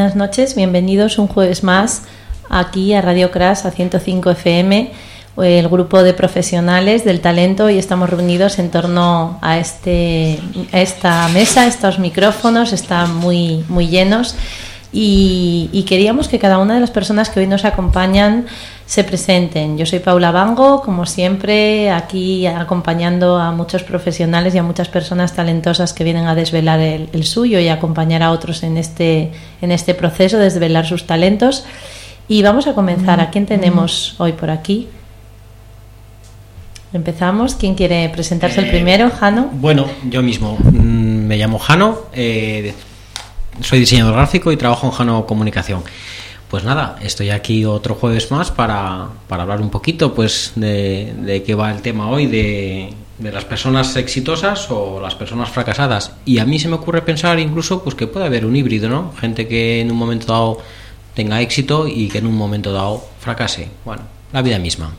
buenas noches. Bienvenidos un jueves más aquí a Radio Crash a 105 FM, el grupo de profesionales del talento y estamos reunidos en torno a este a esta mesa, estos micrófonos están muy muy llenos y, queríamos que cada una de las personas que hoy nos acompañan se presenten. Yo soy Paula Bango, como siempre, aquí acompañando a muchos profesionales y a muchas personas talentosas que vienen a desvelar el, suyo y acompañar a otros en este, en este proceso de desvelar sus talentos. Y vamos a comenzar. ¿A quién tenemos hoy por aquí? Empezamos. ¿Quién quiere presentarse el eh, primero? ¿Jano? Bueno, yo mismo. Mm, me llamo Jano. Eh, soy diseñador gráfico y trabajo en Jano Comunicación. Pues nada, estoy aquí otro jueves más para, hablar un poquito pues de, qué va el tema hoy, de, las personas exitosas o las personas fracasadas. Y a mí se me ocurre pensar incluso pues que puede haber un híbrido, ¿no? Gente que en un momento dado tenga éxito y que en un momento dado fracase. Bueno, la vida misma.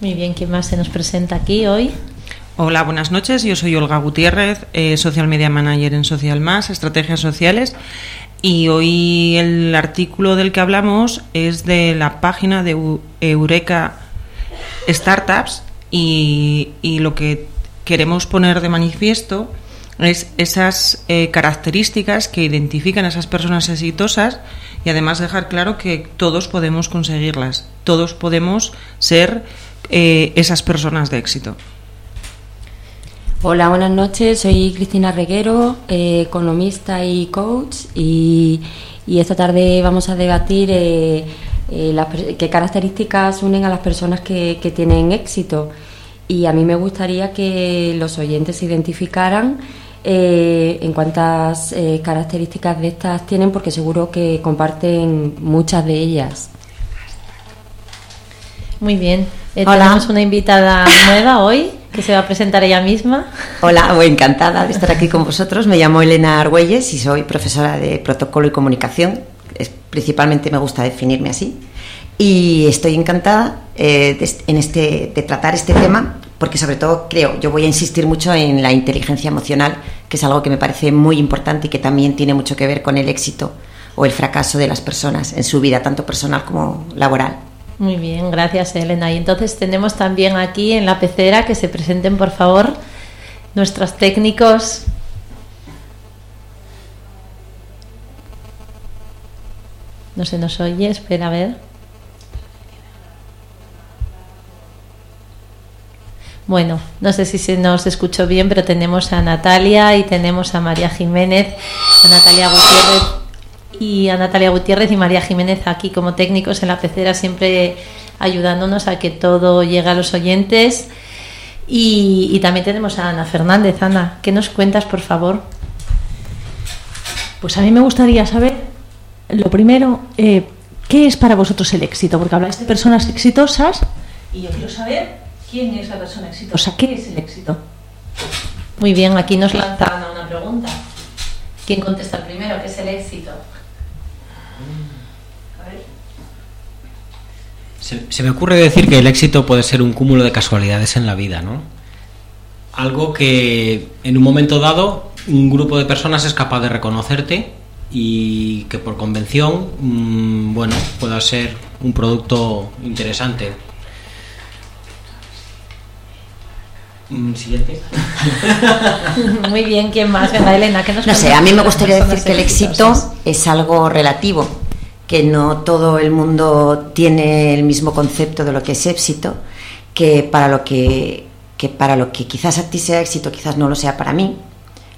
Muy bien, ¿quién más se nos presenta aquí hoy? Hola, buenas noches. Yo soy Olga Gutiérrez, eh, Social Media Manager en Social Más, Estrategias Sociales. Y hoy el artículo del que hablamos es de la página de Eureka Startups y, lo que queremos poner de manifiesto es esas eh, características que identifican a esas personas exitosas y además dejar claro que todos podemos conseguirlas, todos podemos ser eh, esas personas de éxito. Hola, buenas noches. Soy Cristina Reguero, eh, economista y coach, y, esta tarde vamos a debatir eh, eh, qué características unen a las personas que, tienen éxito. Y a mí me gustaría que los oyentes se identificaran en cuántas características de estas tienen, porque seguro que comparten muchas de ellas. Muy bien. tenemos una invitada nueva hoy que se va a presentar ella misma. Hola, muy encantada de estar aquí con vosotros. Me llamo Elena Argüelles y soy profesora de protocolo y comunicación. principalmente me gusta definirme así. Y estoy encantada eh, en este, de tratar este tema porque sobre todo creo, yo voy a insistir mucho en la inteligencia emocional, que es algo que me parece muy importante y que también tiene mucho que ver con el éxito o el fracaso de las personas en su vida, tanto personal como laboral. Muy bien, gracias Elena. Y entonces tenemos también aquí en la pecera que se presenten por favor nuestros técnicos. No se nos oye, espera a ver. Bueno, no sé si se nos escuchó bien, pero tenemos a Natalia y tenemos a María Jiménez, a Natalia Gutiérrez y a Natalia Gutiérrez y María Jiménez aquí como técnicos en la pecera, siempre ayudándonos a que todo llegue a los oyentes. Y, también tenemos a Ana Fernández. Ana, ¿qué nos cuentas, por favor? Pues a mí me gustaría saber, lo primero, eh, ¿qué es para vosotros el éxito? Porque habláis de personas exitosas y yo quiero saber quién es la persona exitosa, ¿qué es el éxito? Muy bien, aquí nos lanzan una pregunta. ¿Quién contesta primero? ¿Qué es el éxito? Se, me ocurre decir que el éxito puede ser un cúmulo de casualidades en la vida, ¿no? Algo que en un momento dado un grupo de personas es capaz de reconocerte y que por convención, mm, bueno, pueda ser un producto interesante. Mm, siguiente. Muy bien, ¿quién más? Venga, Elena, ¿qué nos No sé, a mí me gustaría decir que el éxito es algo relativo que no todo el mundo tiene el mismo concepto de lo que es éxito, que para lo que, para lo que quizás a ti sea éxito, quizás no lo sea para mí,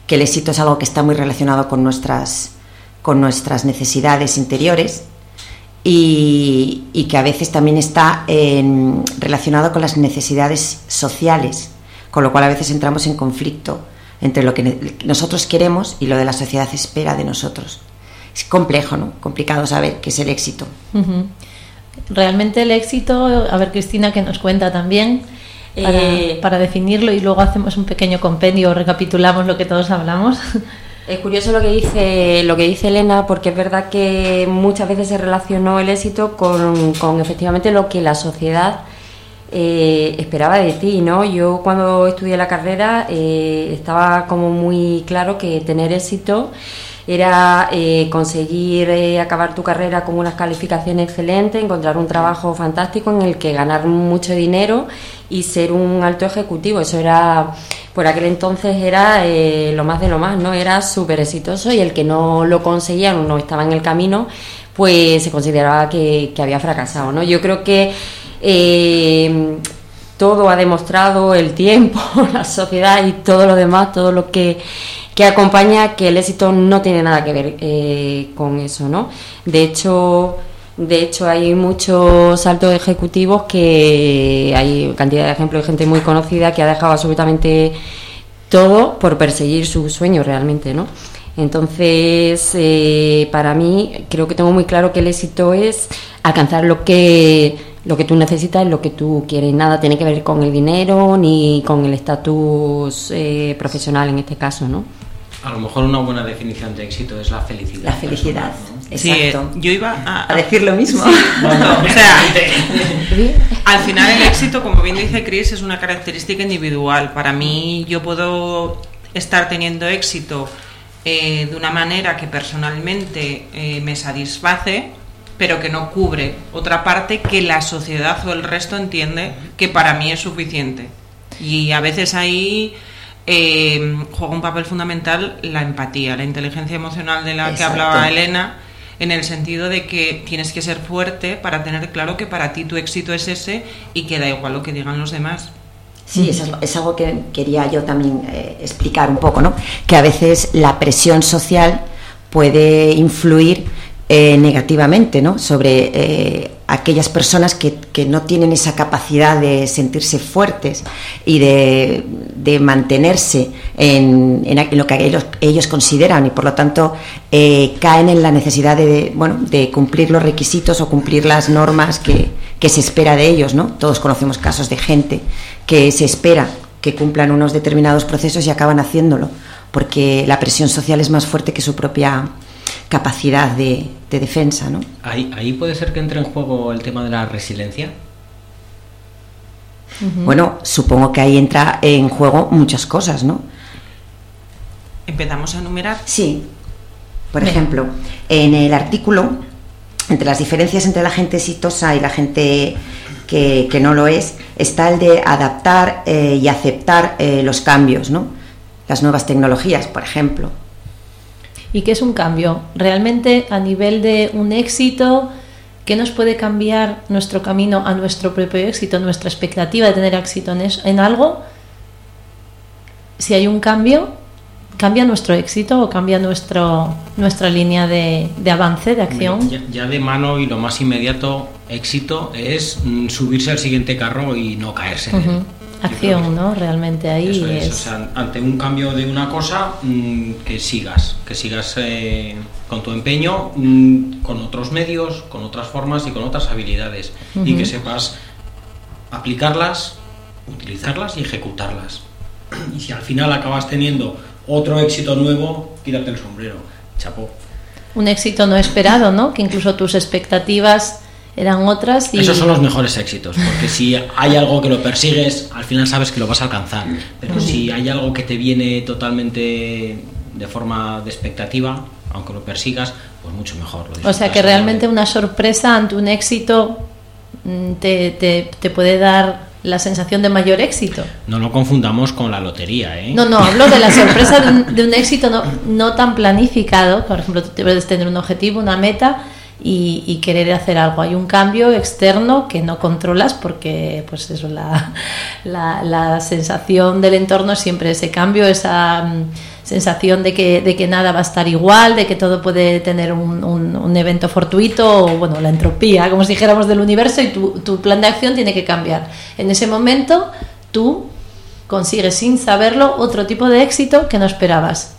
que el éxito es algo que está muy relacionado con nuestras, con nuestras necesidades interiores y, que a veces también está relacionado con las necesidades sociales, con lo cual a veces entramos en conflicto entre lo que nosotros queremos y lo de la sociedad espera de nosotros es complejo, ¿no? Complicado saber qué es el éxito. Realmente el éxito, a ver Cristina que nos cuenta también, eh, para, definirlo y luego hacemos un pequeño compendio, recapitulamos lo que todos hablamos. Es curioso lo que dice lo que dice Elena, porque es verdad que muchas veces se relacionó el éxito con, efectivamente lo que la sociedad eh, esperaba de ti, ¿no? Yo cuando estudié la carrera eh, estaba como muy claro que tener éxito Era eh, conseguir eh, acabar tu carrera con unas calificaciones excelentes, encontrar un trabajo fantástico en el que ganar mucho dinero y ser un alto ejecutivo. Eso era, por aquel entonces era eh, lo más de lo más, ¿no? Era súper exitoso y el que no lo conseguía, no estaba en el camino, pues se consideraba que, había fracasado, ¿no? Yo creo que todo ha demostrado el tiempo, la sociedad y todo lo demás, todo lo que, que acompaña que el éxito no tiene nada que ver eh, con eso, ¿no? De hecho, de hecho hay muchos altos ejecutivos que hay cantidad de ejemplos de gente muy conocida que ha dejado absolutamente todo por perseguir su sueño realmente, ¿no? Entonces, eh, para mí, creo que tengo muy claro que el éxito es alcanzar lo que lo que tú necesitas, lo que tú quieres. Nada tiene que ver con el dinero ni con el estatus eh, profesional en este caso, ¿no? A lo mejor una buena definición de éxito es la felicidad. La felicidad, personal, exacto. Sí, yo iba a, A decir lo mismo. o sea, al final el éxito, como bien dice Chris, es una característica individual. Para mí, yo puedo estar teniendo éxito eh, de una manera que personalmente eh, me satisface, pero que no cubre otra parte que la sociedad o el resto entiende que para mí es suficiente. Y a veces ahí eh, juega un papel fundamental la empatía, la inteligencia emocional de la que Exacto. hablaba Elena, en el sentido de que tienes que ser fuerte para tener claro que para ti tu éxito es ese y que da igual lo que digan los demás. Sí, eso es, es algo que quería yo también eh, explicar un poco, ¿no? Que a veces la presión social puede influir eh, negativamente, ¿no? Sobre eh, aquellas personas que, que no tienen esa capacidad de sentirse fuertes y de, de mantenerse en, en lo que ellos, ellos consideran y por lo tanto eh, caen en la necesidad de, bueno, de cumplir los requisitos o cumplir las normas que, que se espera de ellos, ¿no? Todos conocemos casos de gente que se espera que cumplan unos determinados procesos y acaban haciéndolo, porque la presión social es más fuerte que su propia capacidad de, de defensa, ¿no? Ahí, ahí puede ser que entre en juego el tema de la resiliencia. Bueno, supongo que ahí entra en juego muchas cosas, ¿no? Empezamos a enumerar. Sí. Por ejemplo, en el artículo, entre las diferencias entre la gente exitosa y la gente que, que no lo es, está el de adaptar eh, y aceptar eh, los cambios, ¿no? Las nuevas tecnologías, por ejemplo. ¿Y qué es un cambio? Realmente a nivel de un éxito, ¿qué nos puede cambiar nuestro camino a nuestro propio éxito, nuestra expectativa de tener éxito en, es- en algo? Si hay un cambio, ¿cambia nuestro éxito o cambia nuestro, nuestra línea de, de avance, de acción? Ya, ya de mano y lo más inmediato éxito es mm, subirse al siguiente carro y no caerse. Acción, ¿no? Realmente ahí Eso es, es. o sea, ante un cambio de una cosa, mm, que sigas, que sigas eh, con tu empeño, mm, con otros medios, con otras formas y con otras habilidades, y Ujú. que sepas aplicarlas, utilizarlas y ejecutarlas. Y si al final acabas teniendo otro éxito nuevo, quítate el sombrero, chapó. un éxito no esperado, ¿no? Que incluso tus expectativas eran otras y Esos son los mejores éxitos, porque si hay algo que lo persigues, al final sabes que lo vas a alcanzar. Pero si hay algo que te viene totalmente de forma de expectativa, aunque lo persigas, pues mucho mejor. lo o sea que realmente una sorpresa ante un éxito mm, te, te, te puede dar la sensación de mayor éxito. No lo confundamos con la lotería, ¿eh? No, no, hablo de la sorpresa de un, de un éxito no, no tan planificado. Por ejemplo, tú puedes tener un objetivo, una meta y, y querer hacer algo. Hay un cambio externo que no controlas porque, pues eso, la, la, la sensación del entorno es siempre ese cambio, esa mm, sensación de que, de que nada va a estar igual, de que todo puede tener un, un- un evento fortuito o, bueno, la entropía, como si dijéramos del universo y tu, tu plan de acción tiene que cambiar. En ese momento, tú consigues sin saberlo otro tipo de éxito que no esperabas.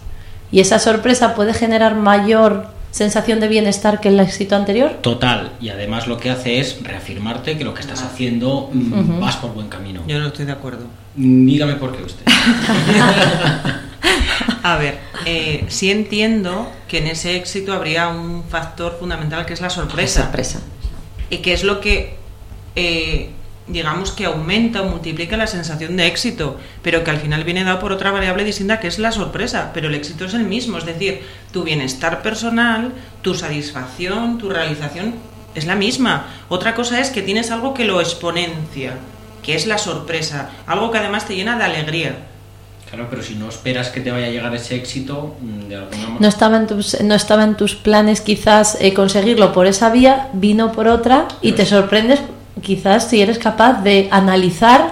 Y esa sorpresa puede generar mayor sensación de bienestar que el éxito anterior. Total, y además lo que hace es reafirmarte que lo que estás haciendo mm, vas por buen camino. Yo no estoy de acuerdo. Dígame por qué usted. A ver, eh, sí entiendo que en ese éxito habría un factor fundamental que es la La sorpresa. sorpresa. Y que es lo que eh, digamos que aumenta o multiplica la sensación de éxito, pero que al final viene dado por otra variable distinta que es la sorpresa, pero el éxito es el mismo, es decir, tu bienestar personal, tu satisfacción, tu realización es la misma. Otra cosa es que tienes algo que lo exponencia, que es la sorpresa, algo que además te llena de alegría. Claro, pero si no esperas que te vaya a llegar ese éxito, mm, de alguna manera... No estaba en tus, no estaba en tus planes quizás eh, conseguirlo por esa vía, vino por otra y te sorprendes quizás si eres capaz de analizar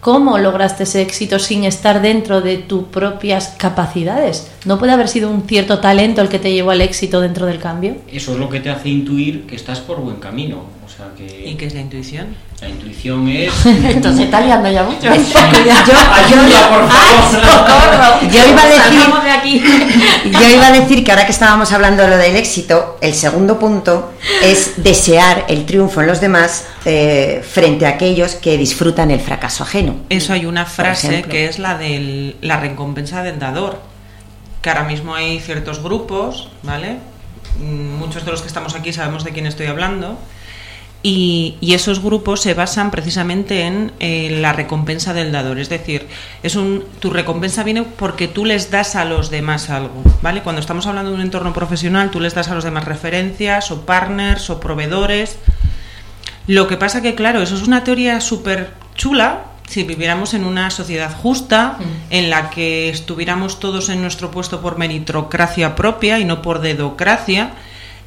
cómo lograste ese éxito sin estar dentro de tus propias capacidades. ¿No puede haber sido un cierto talento el que te llevó al éxito dentro del cambio? Eso es lo que te hace intuir que estás por buen camino. Sea que... ¿Y qué es la intuición? La intuición es... Entonces está liando ya mucho. Yo, yo- por favor. yo iba a decir, Salgamos de aquí. yo iba a decir que ahora que estábamos hablando de lo del éxito, el segundo punto es desear el triunfo en los demás eh, frente a aquellos que disfrutan el fracaso ajeno. Eso hay una frase que es la de la recompensa del dador. Que ahora mismo hay ciertos grupos, ¿vale? Mm, Muchos de los que estamos aquí sabemos de quién estoy hablando. Y, y esos grupos se basan precisamente en eh, la recompensa del dador. Es decir, es un, tu recompensa viene porque tú les das a los demás algo. ¿vale? Cuando estamos hablando de un entorno profesional, tú les das a los demás referencias o partners o proveedores. Lo que pasa que, claro, eso es una teoría súper chula si viviéramos en una sociedad justa, en la que estuviéramos todos en nuestro puesto por meritocracia propia y no por dedocracia,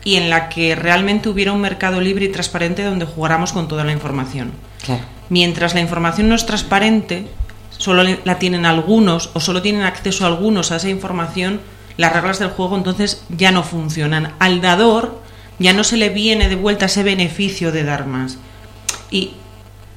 y en la que realmente hubiera un mercado libre y transparente donde jugáramos con toda la información. Claro. Mientras la información no es transparente, solo la tienen algunos o solo tienen acceso algunos a esa información, las reglas del juego entonces ya no funcionan. Al dador ya no se le viene de vuelta ese beneficio de dar más. Y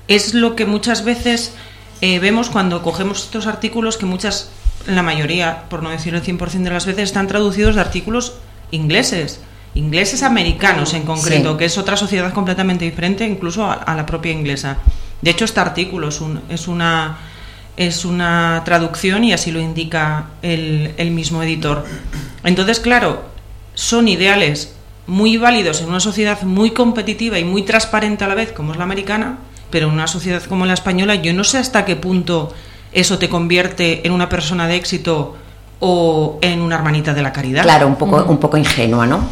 es lo que muchas veces eh, vemos cuando cogemos estos artículos que muchas, la mayoría, por no decir el 100% de las veces, están traducidos de artículos ingleses, ingleses americanos en concreto, Sí. que es otra sociedad completamente diferente incluso a, a la propia inglesa. De hecho, este artículo es, un- es una es una traducción y así lo indica el, el mismo editor. Entonces, claro, son ideales muy válidos en una sociedad muy competitiva y muy transparente a la vez, como es la americana, pero en una sociedad como la española, yo no sé hasta qué punto eso te convierte en una persona de éxito o en una hermanita de la caridad. Claro, un poco, un poco ingenua, ¿no?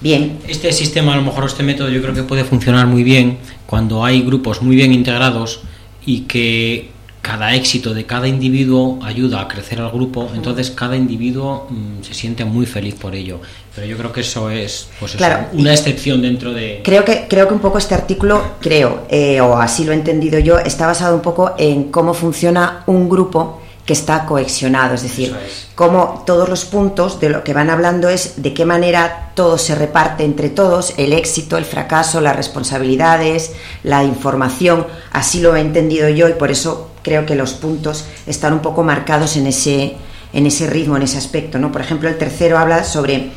Bien, Este sistema, a lo mejor este método, yo creo que puede funcionar muy bien cuando hay grupos muy bien integrados y que cada éxito de cada individuo ayuda a crecer al grupo, entonces cada individuo mm, se siente muy feliz por ello. Pero yo creo que eso es pues eso, Claro. una excepción dentro de... Creo que, creo que un poco este artículo, creo, eh, o así lo he entendido yo, está basado un poco en cómo funciona un grupo que está cohesionado, es decir, es. cómo todos los puntos de lo que van hablando es de qué manera todo se reparte entre todos, el éxito, el fracaso, las responsabilidades, la información, así lo he entendido yo y por eso creo que los puntos están un poco marcados en ese, en ese ritmo, en ese aspecto, ¿no? Por ejemplo, el tercero habla sobre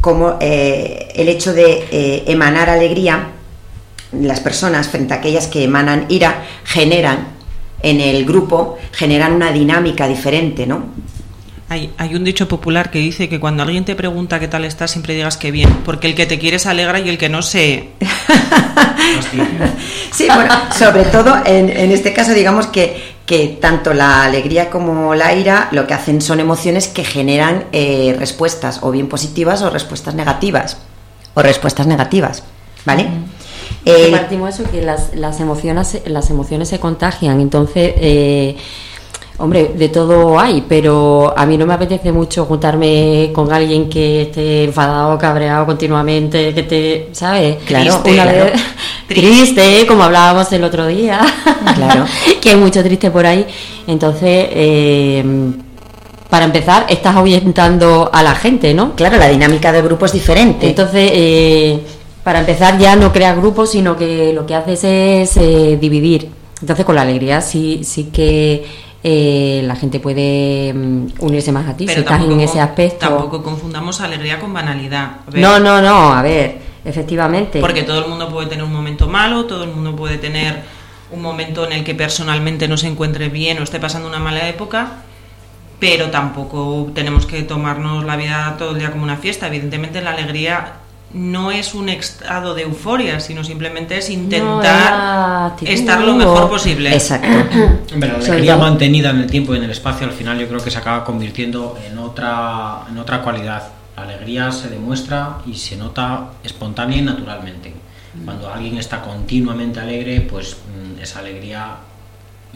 cómo eh, el hecho de eh, emanar alegría, las personas frente a aquellas que emanan ira, generan en el grupo, generan una dinámica diferente, ¿no? Hay, hay un dicho popular que dice que cuando alguien te pregunta qué tal estás, siempre digas que bien, porque el que te quiere se alegra y el que no se... Sí, bueno, sobre todo en, en este caso, digamos que, que tanto la alegría como la ira lo que hacen son emociones que generan eh, respuestas, o bien positivas o respuestas negativas, o respuestas negativas, ¿vale? Eh, partimos de eso, que las, las, emociones, las emociones se contagian, entonces, eh, hombre, de todo hay, pero a mí no me apetece mucho juntarme con alguien que esté enfadado, cabreado continuamente, que te, ¿sabes? Claro, Una claro. vez- triste, como hablábamos el otro día, Claro. que hay mucho triste por ahí, entonces... eh, para empezar, estás ahuyentando a la gente, ¿no? claro, la dinámica del grupo es diferente. Entonces, eh, para empezar, ya no creas grupos, sino que lo que haces es eh, dividir. Entonces, con la alegría sí, sí que eh, la gente puede mm, unirse más a ti si estás en ese aspecto. tampoco confundamos alegría con banalidad. A ver, No, no, no, a ver, efectivamente. Porque todo el mundo puede tener un momento malo, todo el mundo puede tener un momento en el que personalmente no se encuentre bien o esté pasando una mala época, pero tampoco tenemos que tomarnos la vida todo el día como una fiesta. Evidentemente la alegría no es un estado de euforia, sino simplemente es intentar estar lo mejor posible. Exacto. Hombre, la alegría todo- mantenida en el tiempo y en el espacio al final yo creo que se acaba convirtiendo en otra, en otra cualidad. La alegría se demuestra y se nota espontánea y naturalmente. Cuando alguien está continuamente alegre, pues mm, esa alegría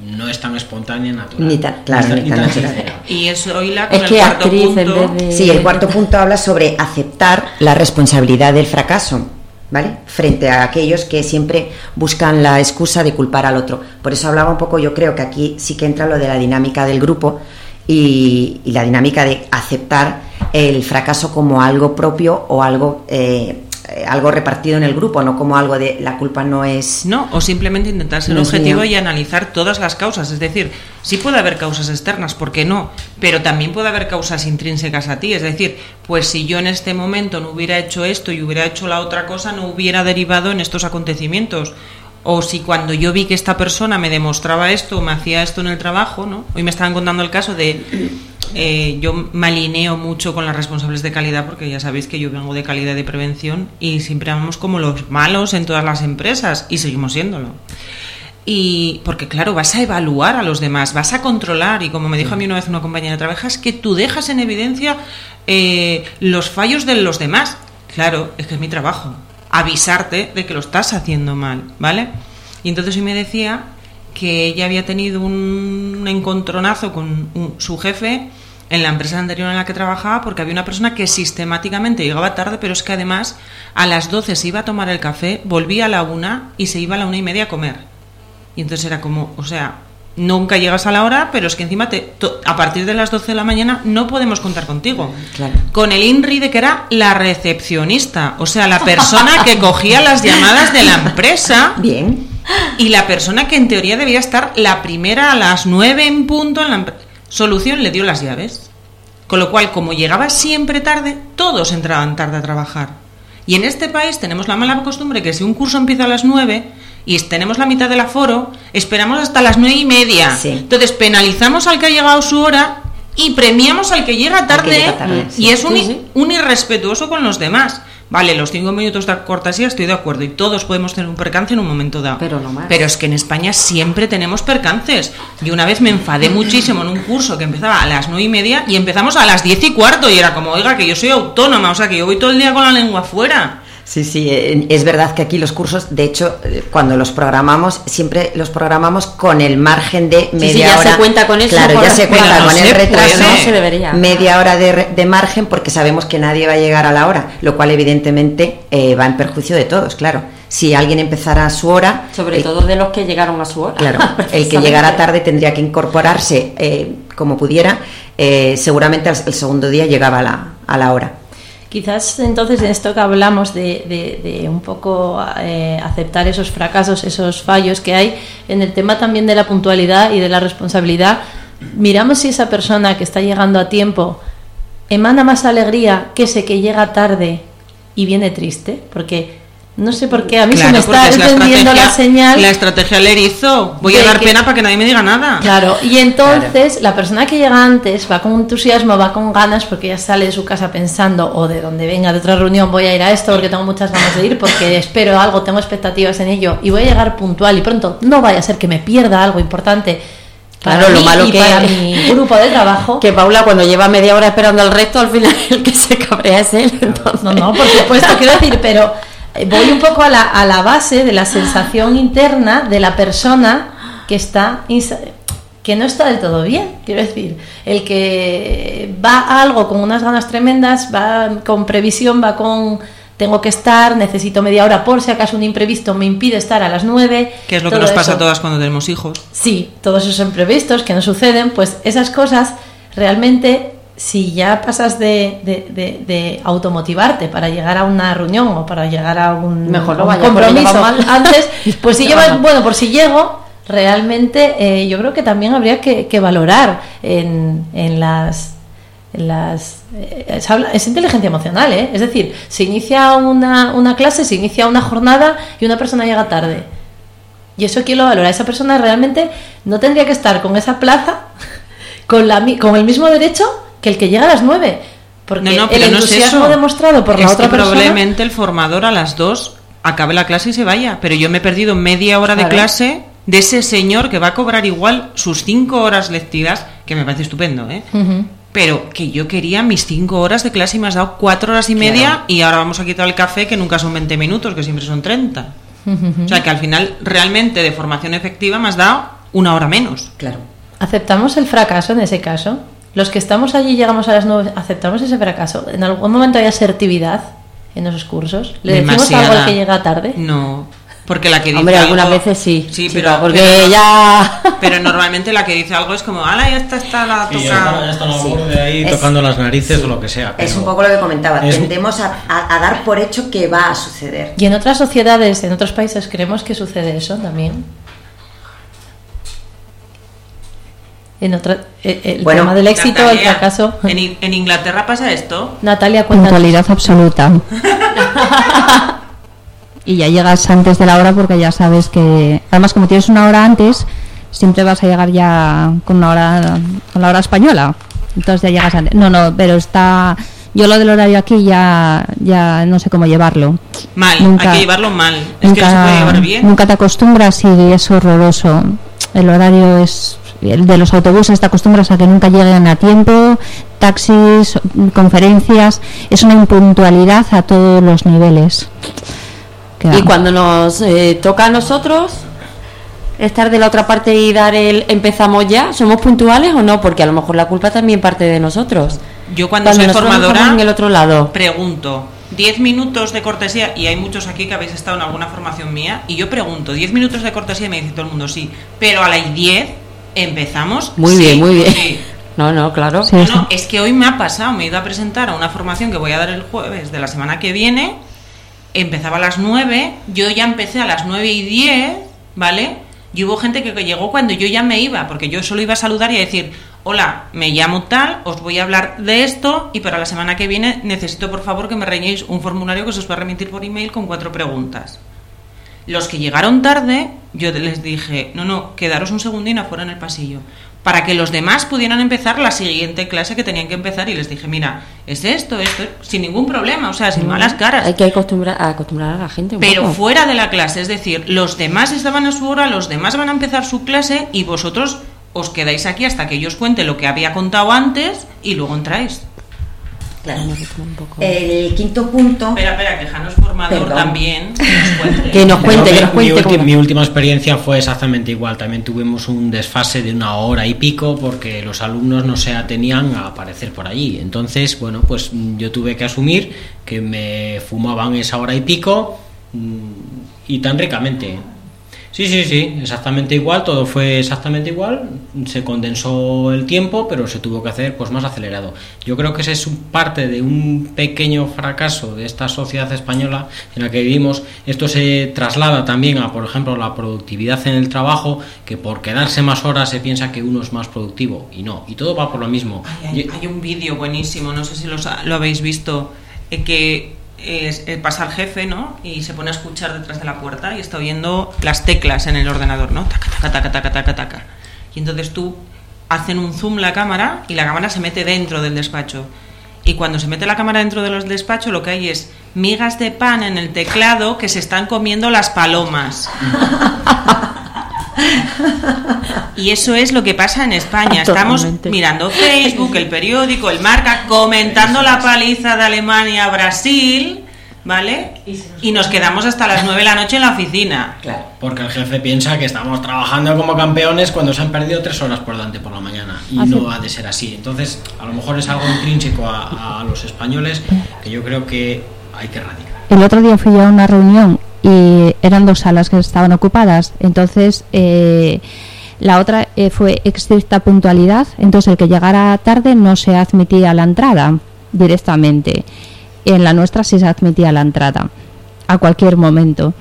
no es tan espontánea y natural. Ni tan- claro, ni tan natural. Y es Oila con Es el que cuarto actriz punto. en vez de... Sí, el cuarto punto habla sobre aceptar la responsabilidad del fracaso, ¿vale? Frente a aquellos que siempre buscan la excusa de culpar al otro. Por eso hablaba un poco, yo creo que aquí sí que entra lo de la dinámica del grupo y, y la dinámica de aceptar el fracaso como algo propio o algo, eh, algo repartido en el grupo, no como algo de la culpa no es... No, o simplemente intentar ser No objetivo y analizar todas las causas. Es decir, sí puede haber causas externas, ¿por qué no? Pero también puede haber causas intrínsecas a ti. Es decir, pues si yo en este momento no hubiera hecho esto y hubiera hecho la otra cosa, no hubiera derivado en estos acontecimientos. O si cuando yo vi que esta persona me demostraba esto, me hacía esto en el trabajo, ¿no? Hoy me estaban contando el caso de eh, yo me alineo mucho con las responsables de calidad porque ya sabéis que yo vengo de calidad de prevención y siempre vamos como los malos en todas las empresas y seguimos siéndolo. Y porque claro, vas a evaluar a los demás, vas a controlar y como me dijo a mí una vez una compañera es que tú dejas en evidencia eh, los fallos de los demás. Claro, es que es mi trabajo, avisarte de que lo estás haciendo mal, ¿vale? Y entonces hoy me decía que ella había tenido un encontronazo con un- su jefe en la empresa anterior en la que trabajaba porque había una persona que sistemáticamente llegaba tarde, pero es que además a las 12 se iba a tomar el café, volvía a la una y se iba a la una y media a comer. Y entonces era como, o sea, nunca llegas a la hora, pero es que encima te, to- a partir de las 12 de la mañana no podemos contar contigo. Claro. Con el INRI de que era la recepcionista, o sea, la persona que cogía las llamadas de la empresa Bien. Y la persona que en teoría debía estar la primera a las 9 en punto en la solución le dio las llaves. Con lo cual, como llegaba siempre tarde, todos entraban tarde a trabajar. Y en este país tenemos la mala costumbre que si un curso empieza a las 9 y tenemos la mitad del aforo, esperamos hasta las 9 y media. Sí. Entonces penalizamos al que ha llegado su hora y premiamos al que llega tarde. llega tarde, y sí. es un, un irrespetuoso con los demás. Vale, los cinco minutos de cortesía estoy de acuerdo y todos podemos tener un percance en un momento dado. Pero no más. Pero es que en España siempre tenemos percances. Yo una vez me enfadé muchísimo en un curso que empezaba a las nueve y media y empezamos a las diez y cuarto y era como, oiga, que yo soy autónoma, o sea, que yo voy todo el día con la lengua afuera. Sí, sí, eh, es verdad que aquí los cursos, de hecho, eh, cuando los programamos, siempre los programamos con el margen de sí, media ya hora. se cuenta con eso, Claro, ya se cuenta no con se el retraso. puede. No se debería. Media hora de, de margen porque sabemos que nadie va a llegar a la hora, lo cual evidentemente eh, va en perjuicio de todos, claro. Si alguien empezara a su hora, Sobre eh, todo de los que llegaron a su hora. Claro, el que llegara tarde tendría que incorporarse eh, como pudiera. eh, seguramente al- el segundo día llegaba a la, a la hora. Quizás entonces en esto que hablamos de, un poco eh, aceptar esos fracasos, esos fallos que hay, en el tema también de la puntualidad y de la responsabilidad, miramos si esa persona que está llegando a tiempo emana más alegría que ese que llega tarde y viene triste, porque no sé por qué a mí se me está es la entendiendo la estrategia- señal. La estrategia le erizo. Voy a dar que- pena para que nadie me diga nada. Claro, y entonces la persona que llega antes va con entusiasmo, va con ganas, porque ya sale de su casa pensando, o de donde venga, de otra reunión, voy a ir a esto porque tengo muchas ganas de ir, porque espero algo, tengo expectativas en ello, y voy a llegar puntual y pronto no vaya a ser que me pierda algo importante. para Claro, lo malo y que- para mi grupo de trabajo. Que Paula, cuando lleva media hora esperando al resto, al final el que se cabrea es él. entonces- No, no, por supuesto, quiero decir, pero voy un poco a la, a la base de la sensación interna de la persona que está que no está del todo bien, quiero decir, el que va a algo con unas ganas tremendas, va con previsión, va con tengo que estar, necesito media hora por si acaso un imprevisto me impide estar a las nueve. Que es lo que nos pasa eso. a todas cuando tenemos hijos. Sí, todos esos imprevistos que no suceden, pues esas cosas realmente, si ya pasas de, de- de- de automotivarte para llegar a una reunión o para llegar a un, Mejor no a un vaya, porque compromiso mal. antes, pues si llevas, va. bueno, por si llego, realmente eh, yo creo que también habría que, que valorar en, en las en las eh, es inteligencia emocional, ¿eh? es decir, se inicia una, una clase, se inicia una jornada y una persona llega tarde. Y eso quién lo valora. Esa persona realmente no tendría que estar con esa plaza con, la, con el mismo derecho que el que llega a las 9. Porque No, no, el pero no es entusiasmo demostrado por la otra persona. probablemente el formador a las dos acabe la clase y se vaya. Pero yo me he perdido media hora de clase de ese señor que va a cobrar igual sus cinco horas lectivas, que me parece estupendo, ¿eh? Pero que yo quería mis cinco horas de clase y me has dado cuatro horas y media Claro. y ahora vamos a quitar el café que nunca son 20 minutos, que siempre son 30. O sea que al final realmente de formación efectiva me has dado una hora menos. Claro. ¿Aceptamos el fracaso en ese caso? Los que estamos allí y llegamos a las nueve, ¿aceptamos ese fracaso? ¿En algún momento hay asertividad en esos cursos? ¿Le decimos Demasiada. algo al que llega tarde? No, porque la que dice Hombre, algunas algo- veces sí. Sí, chica, pero porque pero- ya. Pero normalmente la que dice algo es como, ala, ya está, está la toca. está, ya está la Sí. borde ahí Es- tocando las narices o lo que sea. Es un poco lo que comentaba. es- Tendemos a, a- a dar por hecho que va a suceder. Y en otras sociedades, en otros países, creemos que sucede eso también. En otra, eh, el Bueno, tema del éxito, el fracaso. En, In- en Inglaterra pasa esto. Natalia, cuéntanos. Puntualidad absoluta. y ya llegas antes de la hora porque ya sabes que, además como tienes una hora antes, siempre vas a llegar ya con una hora, con la hora española. Entonces ya llegas antes. No, no, pero está, yo lo del horario aquí ya, ya no sé cómo llevarlo. Mal, Nunca- hay que llevarlo mal. Es que no se puede llevar bien. nunca te acostumbras y es horroroso. El horario es el de los autobuses te acostumbras a que nunca lleguen a tiempo, taxis, conferencias, es una impuntualidad a todos los niveles. Y cuando nos eh, toca a nosotros estar de la otra parte y dar el empezamos ya, ¿somos puntuales o no? Porque a lo mejor la culpa también parte de nosotros. Yo cuando, Cuando soy formadora en el otro lado. pregunto 10 minutos de cortesía y hay muchos aquí que habéis estado en alguna formación mía y yo pregunto 10 minutos de cortesía y me dice todo el mundo sí, pero a las 10 empezamos. Muy Sí, bien, muy bien. sí. No, no, claro. Sí. No, no, es que hoy me ha pasado, me he ido a presentar a una formación que voy a dar el jueves de la semana que viene, empezaba a las 9, yo ya empecé a las 9 y 10, ¿vale? Y hubo gente que llegó cuando yo ya me iba, porque yo solo iba a saludar y a decir, hola, me llamo tal, os voy a hablar de esto y para la semana que viene necesito por favor que me rellenéis un formulario que se os va a remitir por email con cuatro preguntas. Los que llegaron tarde, yo les dije, no, no, quedaros un segundín afuera en el pasillo, para que los demás pudieran empezar la siguiente clase que tenían que empezar y les dije, mira, es esto, esto, sin ningún problema, o sea, sin malas caras. Hay que acostumbrar, a acostumbrar a la gente un Pero poco. fuera de la clase, es decir, los demás estaban a su hora, los demás van a empezar su clase y vosotros os quedáis aquí hasta que yo os cuente lo que había contado antes y luego entráis. Claro. Un poco. El quinto punto. Espera, espera, que Jano es formador Perdón. también. que nos cuente. Que nos cuente, que nos mi, mi cuente. ulti- mi última experiencia fue exactamente igual. También tuvimos un desfase de una hora y pico porque los alumnos no se atenían a aparecer por allí. Entonces, bueno, pues mm, yo tuve que asumir que me fumaban esa hora y pico mm, y tan ricamente. Sí, sí, sí, exactamente igual, todo fue exactamente igual, se condensó el tiempo, pero se tuvo que hacer pues más acelerado. Yo creo que ese es un- parte de un pequeño fracaso de esta sociedad española en la que vivimos. Esto se traslada también a, por ejemplo, la productividad en el trabajo, que por quedarse más horas se piensa que uno es más productivo y no, y todo va por lo mismo. Ay, hay, un vídeo buenísimo, no sé si los lo habéis visto, eh, que es- eh, pasa el jefe, ¿no? Y se pone a escuchar detrás de la puerta y está oyendo las teclas en el ordenador, ¿no? Taca, taca, taca, taca, taca, taca. Y entonces tú hacen un zoom la cámara y la cámara se mete dentro del despacho. Y cuando se mete la cámara dentro de los despachos, lo que hay es migas de pan en el teclado que se están comiendo las palomas. Y eso es lo que pasa en España. Estamos Totalmente. mirando Facebook, el periódico, el marca, comentando la paliza de Alemania a Brasil, ¿vale? Y nos quedamos hasta las 9 de la noche en la oficina. Claro. Porque el jefe piensa que estamos trabajando como campeones cuando se han perdido tres horas por delante por la mañana. Y Así. no ha de ser así. Entonces, a lo mejor es algo intrínseco a, a los españoles que yo creo que hay que erradicar. El otro día fui a una reunión y eran dos salas que estaban ocupadas. Entonces, eh, la otra eh, fue estricta puntualidad. Entonces, el que llegara tarde no se admitía a la entrada directamente. En la nuestra sí se admitía a la entrada a cualquier momento.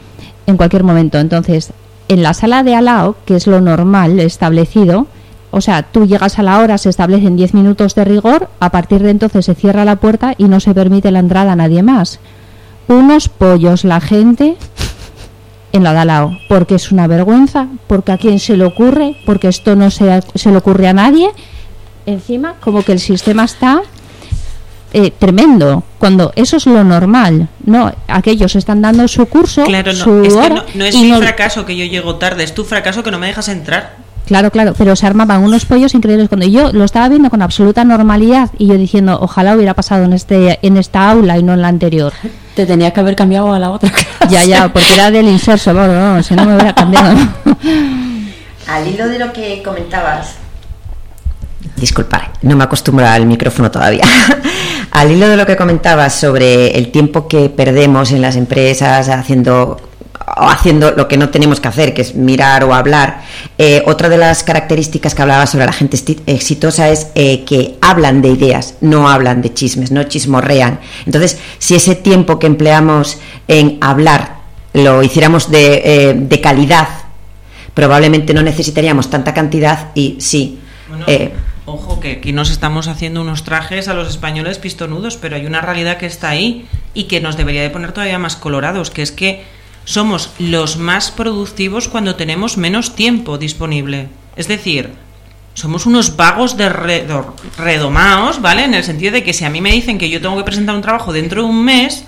En cualquier momento. Entonces, en la sala de al lado, que es lo normal establecido, o sea, tú llegas a la hora, se establecen 10 minutos de rigor, a partir de entonces se cierra la puerta y no se permite la entrada a nadie más unos pollos la gente en la de al lado, porque es una vergüenza, porque a quién se le ocurre, porque esto no se, se le ocurre a nadie. Encima, como que el sistema está eh, tremendo, cuando eso es lo normal, ¿no? Aquellos están dando su curso, Claro, no, su es que hora, no, no es mi fracaso que yo llego tarde, es tu fracaso que no me dejas entrar. Claro, claro, pero se armaban unos pollos increíbles cuando yo lo estaba viendo con absoluta normalidad y yo diciendo, ojalá hubiera pasado en este en esta aula y no en la anterior. Te tenías que haber cambiado a la otra clase. Ya, ya, porque era del inserso, bueno, no, si no me hubiera cambiado. Al hilo de lo que comentabas. Disculpad, no me acostumbro al micrófono todavía. Al hilo de lo que comentabas sobre el tiempo que perdemos en las empresas haciendo o haciendo lo que no tenemos que hacer, que es mirar o hablar. eh, otra de las características que hablaba sobre la gente exitosa es eh, que hablan de ideas, no hablan de chismes, no chismorrean. Entonces, si ese tiempo que empleamos en hablar lo hiciéramos de, eh, de calidad, probablemente no necesitaríamos tanta cantidad y sí. Bueno, ojo, que aquí nos estamos haciendo unos trajes a los españoles pistonudos, pero hay una realidad que está ahí y que nos debería de poner todavía más colorados, que es que somos los más productivos cuando tenemos menos tiempo disponible. Es decir, somos unos vagos de redo- redomaos, ¿vale? En el sentido de que si a mí me dicen que yo tengo que presentar un trabajo dentro de un mes,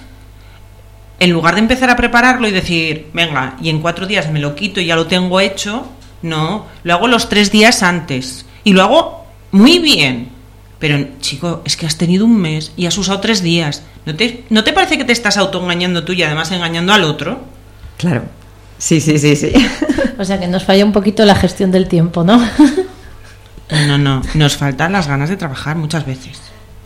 en lugar de empezar a prepararlo y decir, venga, y en cuatro días me lo quito y ya lo tengo hecho, no, lo hago los tres días antes. Y lo hago muy bien. Pero, chico, es que has tenido un mes y has usado tres días. ¿No te, ¿no te parece que te estás autoengañando tú y además engañando al otro? Claro. Sí, sí, sí, sí. O sea que nos falla un poquito la gestión del tiempo, ¿no? No, no, nos faltan las ganas de trabajar muchas veces.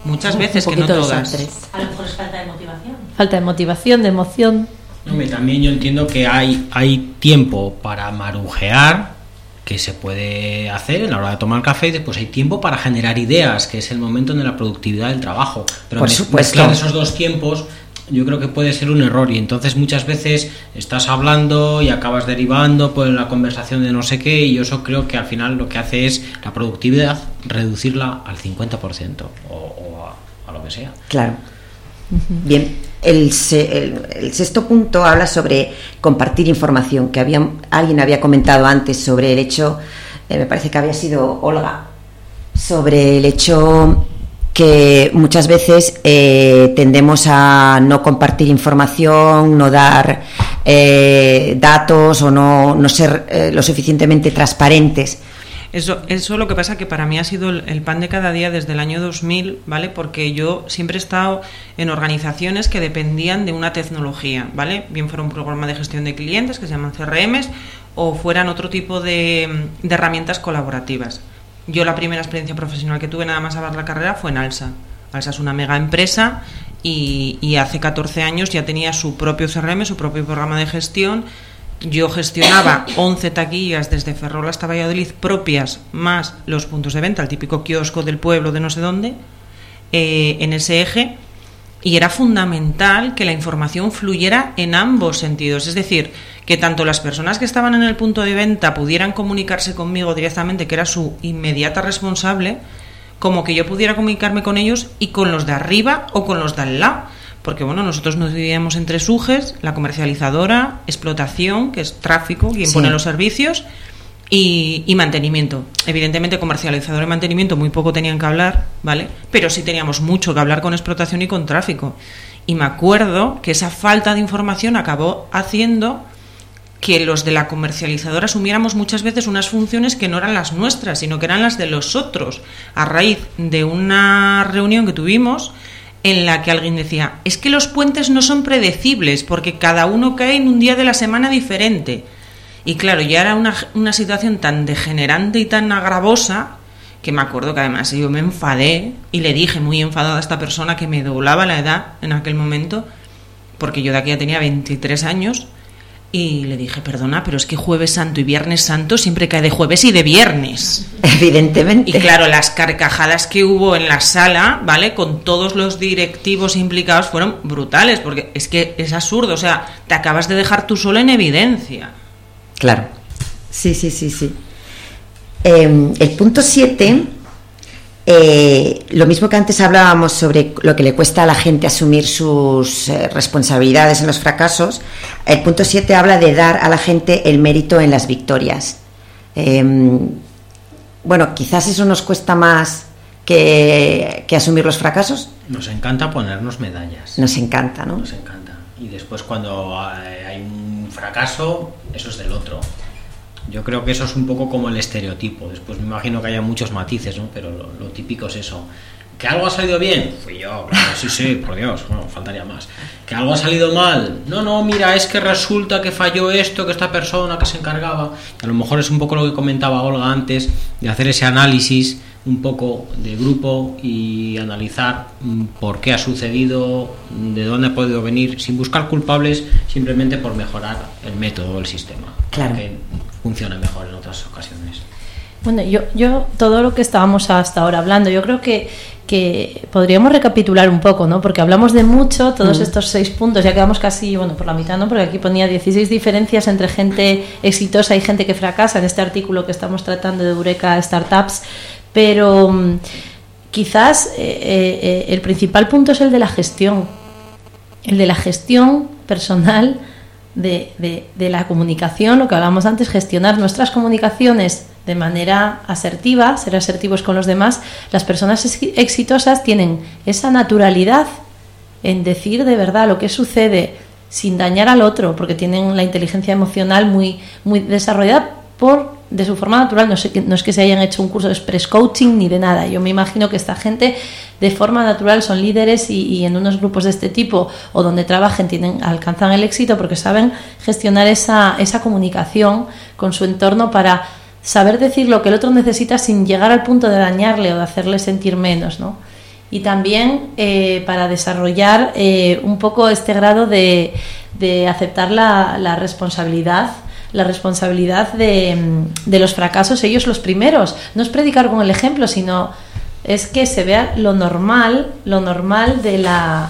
Muchas veces, Un que no todas. A lo mejor es falta de motivación. Falta de motivación, de emoción. Hombre, también yo entiendo que hay, hay tiempo para marujear que se puede hacer en la hora de tomar café y después hay tiempo para generar ideas, que es el momento de la productividad del trabajo. Pero Por mezclar esos dos tiempos yo creo que puede ser un error y entonces muchas veces estás hablando y acabas derivando por la conversación de no sé qué y eso creo que al final lo que hace es la productividad reducirla al 50% o, o a- lo que sea. Claro. Bien, el, el- el sexto punto habla sobre compartir información, que había, alguien había comentado antes sobre el hecho, eh, me parece que había sido Olga, sobre el hecho que muchas veces eh, tendemos a no compartir información, no dar eh, datos o no, no ser eh, lo suficientemente transparentes. Eso, eso lo que pasa que para mí ha sido el, pan de cada día desde el año 2000, ¿vale? Porque yo siempre he estado en organizaciones que dependían de una tecnología, ¿vale? Bien fuera un programa de gestión de clientes que se llaman CRMs o fueran otro tipo de herramientas colaborativas. Yo la primera experiencia profesional que tuve nada más acabar la carrera fue en Alsa. Alsa es una mega empresa y, y hace 14 años ya tenía su propio CRM, su propio programa de gestión yo gestionaba 11 taquillas desde Ferrol hasta Valladolid propias, más los puntos de venta, el típico kiosco del pueblo de no sé dónde, eh, en ese eje. Y era fundamental que la información fluyera en ambos sentidos. Es decir, que tanto las personas que estaban en el punto de venta pudieran comunicarse conmigo directamente, que era su inmediata responsable, como que yo pudiera comunicarme con ellos y con los de arriba o con los de al lado. Porque bueno, nosotros nos dividíamos en tres UGES, la comercializadora, explotación, que es tráfico, quien Sí. pone los servicios, y, y mantenimiento. Evidentemente, comercializador y mantenimiento muy poco tenían que hablar, ¿vale? Pero sí teníamos mucho que hablar con explotación y con tráfico. Y me acuerdo que esa falta de información acabó haciendo que los de la comercializadora asumiéramos muchas veces unas funciones que no eran las nuestras, sino que eran las de los otros, a raíz de una reunión que tuvimos en la que alguien decía, es que los puentes no son predecibles porque cada uno cae en un día de la semana diferente. Y claro, ya era una, una situación tan degenerante y tan agravosa que me acuerdo que además yo me enfadé y le dije muy enfadada a esta persona que me doblaba la edad en aquel momento, porque yo de aquí ya tenía 23 años, y le dije, perdona, pero es que jueves santo y viernes santo siempre cae de jueves y de viernes. Evidentemente. Y claro, las carcajadas que hubo en la sala, ¿vale? Con todos los directivos implicados fueron brutales, porque es que es absurdo, o sea, te acabas de dejar tú solo en evidencia. Claro. Sí, sí, sí, sí. Eh, el punto 7, lo mismo que antes hablábamos sobre lo que le cuesta a la gente asumir sus eh, responsabilidades en los fracasos, el punto 7 habla de dar a la gente el mérito en las victorias. Eh, bueno, quizás eso nos cuesta más que, que asumir los fracasos. Nos encanta ponernos medallas. Nos encanta, ¿no? Nos encanta. Y después cuando hay un fracaso, eso es del otro. Yo creo que eso es un poco como el estereotipo. Después me imagino que haya muchos matices, ¿no? Pero lo, típico es eso. ¿Que algo ha salido bien? Fui yo, claro, sí, sí, por Dios, no, faltaría más. ¿Que algo ha salido mal? No, no, mira, es que resulta que falló esto, que esta persona que se encargaba. A lo mejor es un poco lo que comentaba Olga antes, de hacer ese análisis un poco de grupo y analizar mm, por qué ha sucedido, de dónde ha podido venir, sin buscar culpables, simplemente por mejorar el método o el sistema. Claro. Que funcione mejor en otras ocasiones. Bueno, yo, yo todo lo que estábamos hasta ahora hablando, yo creo que, que podríamos recapitular un poco, ¿no? Porque hablamos de mucho, todos Mm. estos seis puntos, ya quedamos casi, bueno, por la mitad, ¿no? Porque aquí ponía 16 diferencias entre gente exitosa y gente que fracasa en este artículo que estamos tratando de Eureka Startups, pero mm, quizás eh, eh, eh, el principal punto es el de la gestión, el de la gestión personal de, de- de la comunicación, lo que hablábamos antes, gestionar nuestras comunicaciones de manera asertiva, ser asertivos con los demás. Las personas ex- exitosas tienen esa naturalidad en decir de verdad lo que sucede sin dañar al otro, porque tienen la inteligencia emocional muy, muy desarrollada por de su forma natural. No, sé no es que se hayan hecho un curso de express coaching ni de nada. Yo me imagino que esta gente de forma natural son líderes y, y en unos grupos de este tipo o donde trabajen tienen, alcanzan el éxito porque saben gestionar esa, esa comunicación con su entorno para saber decir lo que el otro necesita sin llegar al punto de dañarle o de hacerle sentir menos, ¿no? y también eh, para desarrollar eh, un poco este grado de, de aceptar la, la responsabilidad la responsabilidad de, de los fracasos ellos los primeros. No es predicar con el ejemplo sino es que se vea lo normal lo normal de la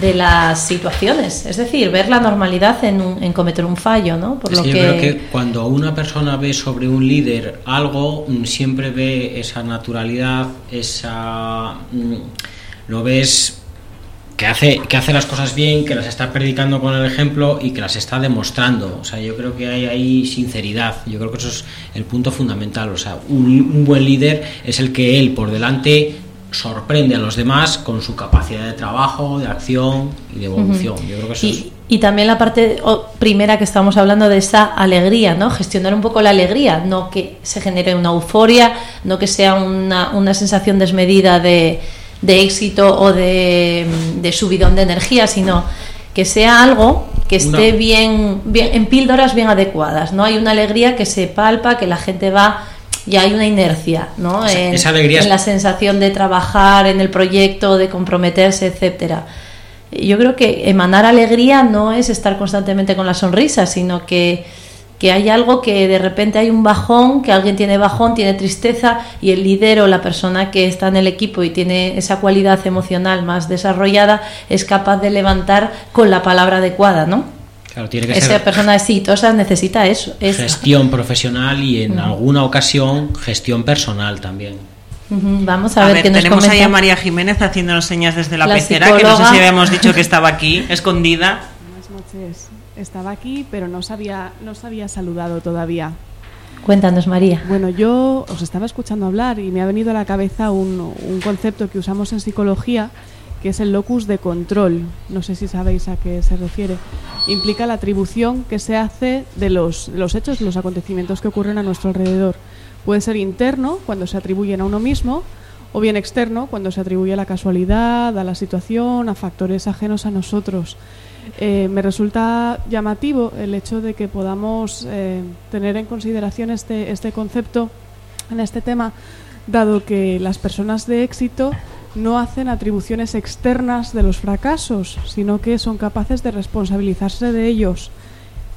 de las situaciones. Es decir ver la normalidad en, un- en cometer un fallo no por Es lo que que, yo creo que cuando una persona ve sobre un líder algo, mm, siempre ve esa naturalidad, esa mm, lo ves que hace que hace las cosas bien, que las está predicando con el ejemplo y que las está demostrando. O sea, yo creo que hay ahí sinceridad. Yo creo que eso es el punto fundamental. O sea, un, un buen líder es el que él por delante sorprende a los demás con su capacidad de trabajo, de acción y de evolución. Yo creo que eso es Y, y también la parte primera que estamos hablando de esa alegría, ¿no? Gestionar un poco la alegría, no que se genere una euforia, no que sea una, una sensación desmedida de, de éxito o de, de subidón de energía, sino que sea algo que esté Una- bien, bien en píldoras bien adecuadas, ¿no? Hay una alegría que se palpa, que la gente va ya hay una inercia, ¿no? Esa- en, esa alegría en es- la sensación de trabajar en el proyecto, de comprometerse, etcétera. Yo creo que emanar alegría no es estar constantemente con la sonrisa, sino que, que hay algo que de repente hay un bajón, que alguien tiene bajón, tiene tristeza y el líder o la persona que está en el equipo y tiene esa cualidad emocional más desarrollada es capaz de levantar con la palabra adecuada, ¿no? claro, tiene que Esa ser persona exitosa necesita eso. gestión profesional y en alguna ocasión gestión personal también. Vamos a, A ver, ver, qué nos tenemos ahí a María Jiménez haciéndonos señas desde la, La pecera, que no sé si habíamos dicho que estaba aquí, escondida. Buenas noches. Estaba aquí, pero no sabía, no os había saludado todavía. Cuéntanos, María. Bueno, yo os estaba escuchando hablar y me ha venido a la cabeza un, un concepto que usamos en psicología, que es el locus de control. No sé si sabéis a qué se refiere. Implica la atribución que se hace de los, los hechos, los acontecimientos que ocurren a nuestro alrededor. Puede ser interno, cuando se atribuyen a uno mismo, o bien externo, cuando se atribuye a la casualidad, a la situación, a factores ajenos a nosotros. Eh, me resulta llamativo el hecho de que podamos eh, tener en consideración este, este concepto en este tema, dado que las personas de éxito no hacen atribuciones externas de los fracasos, sino que son capaces de responsabilizarse de ellos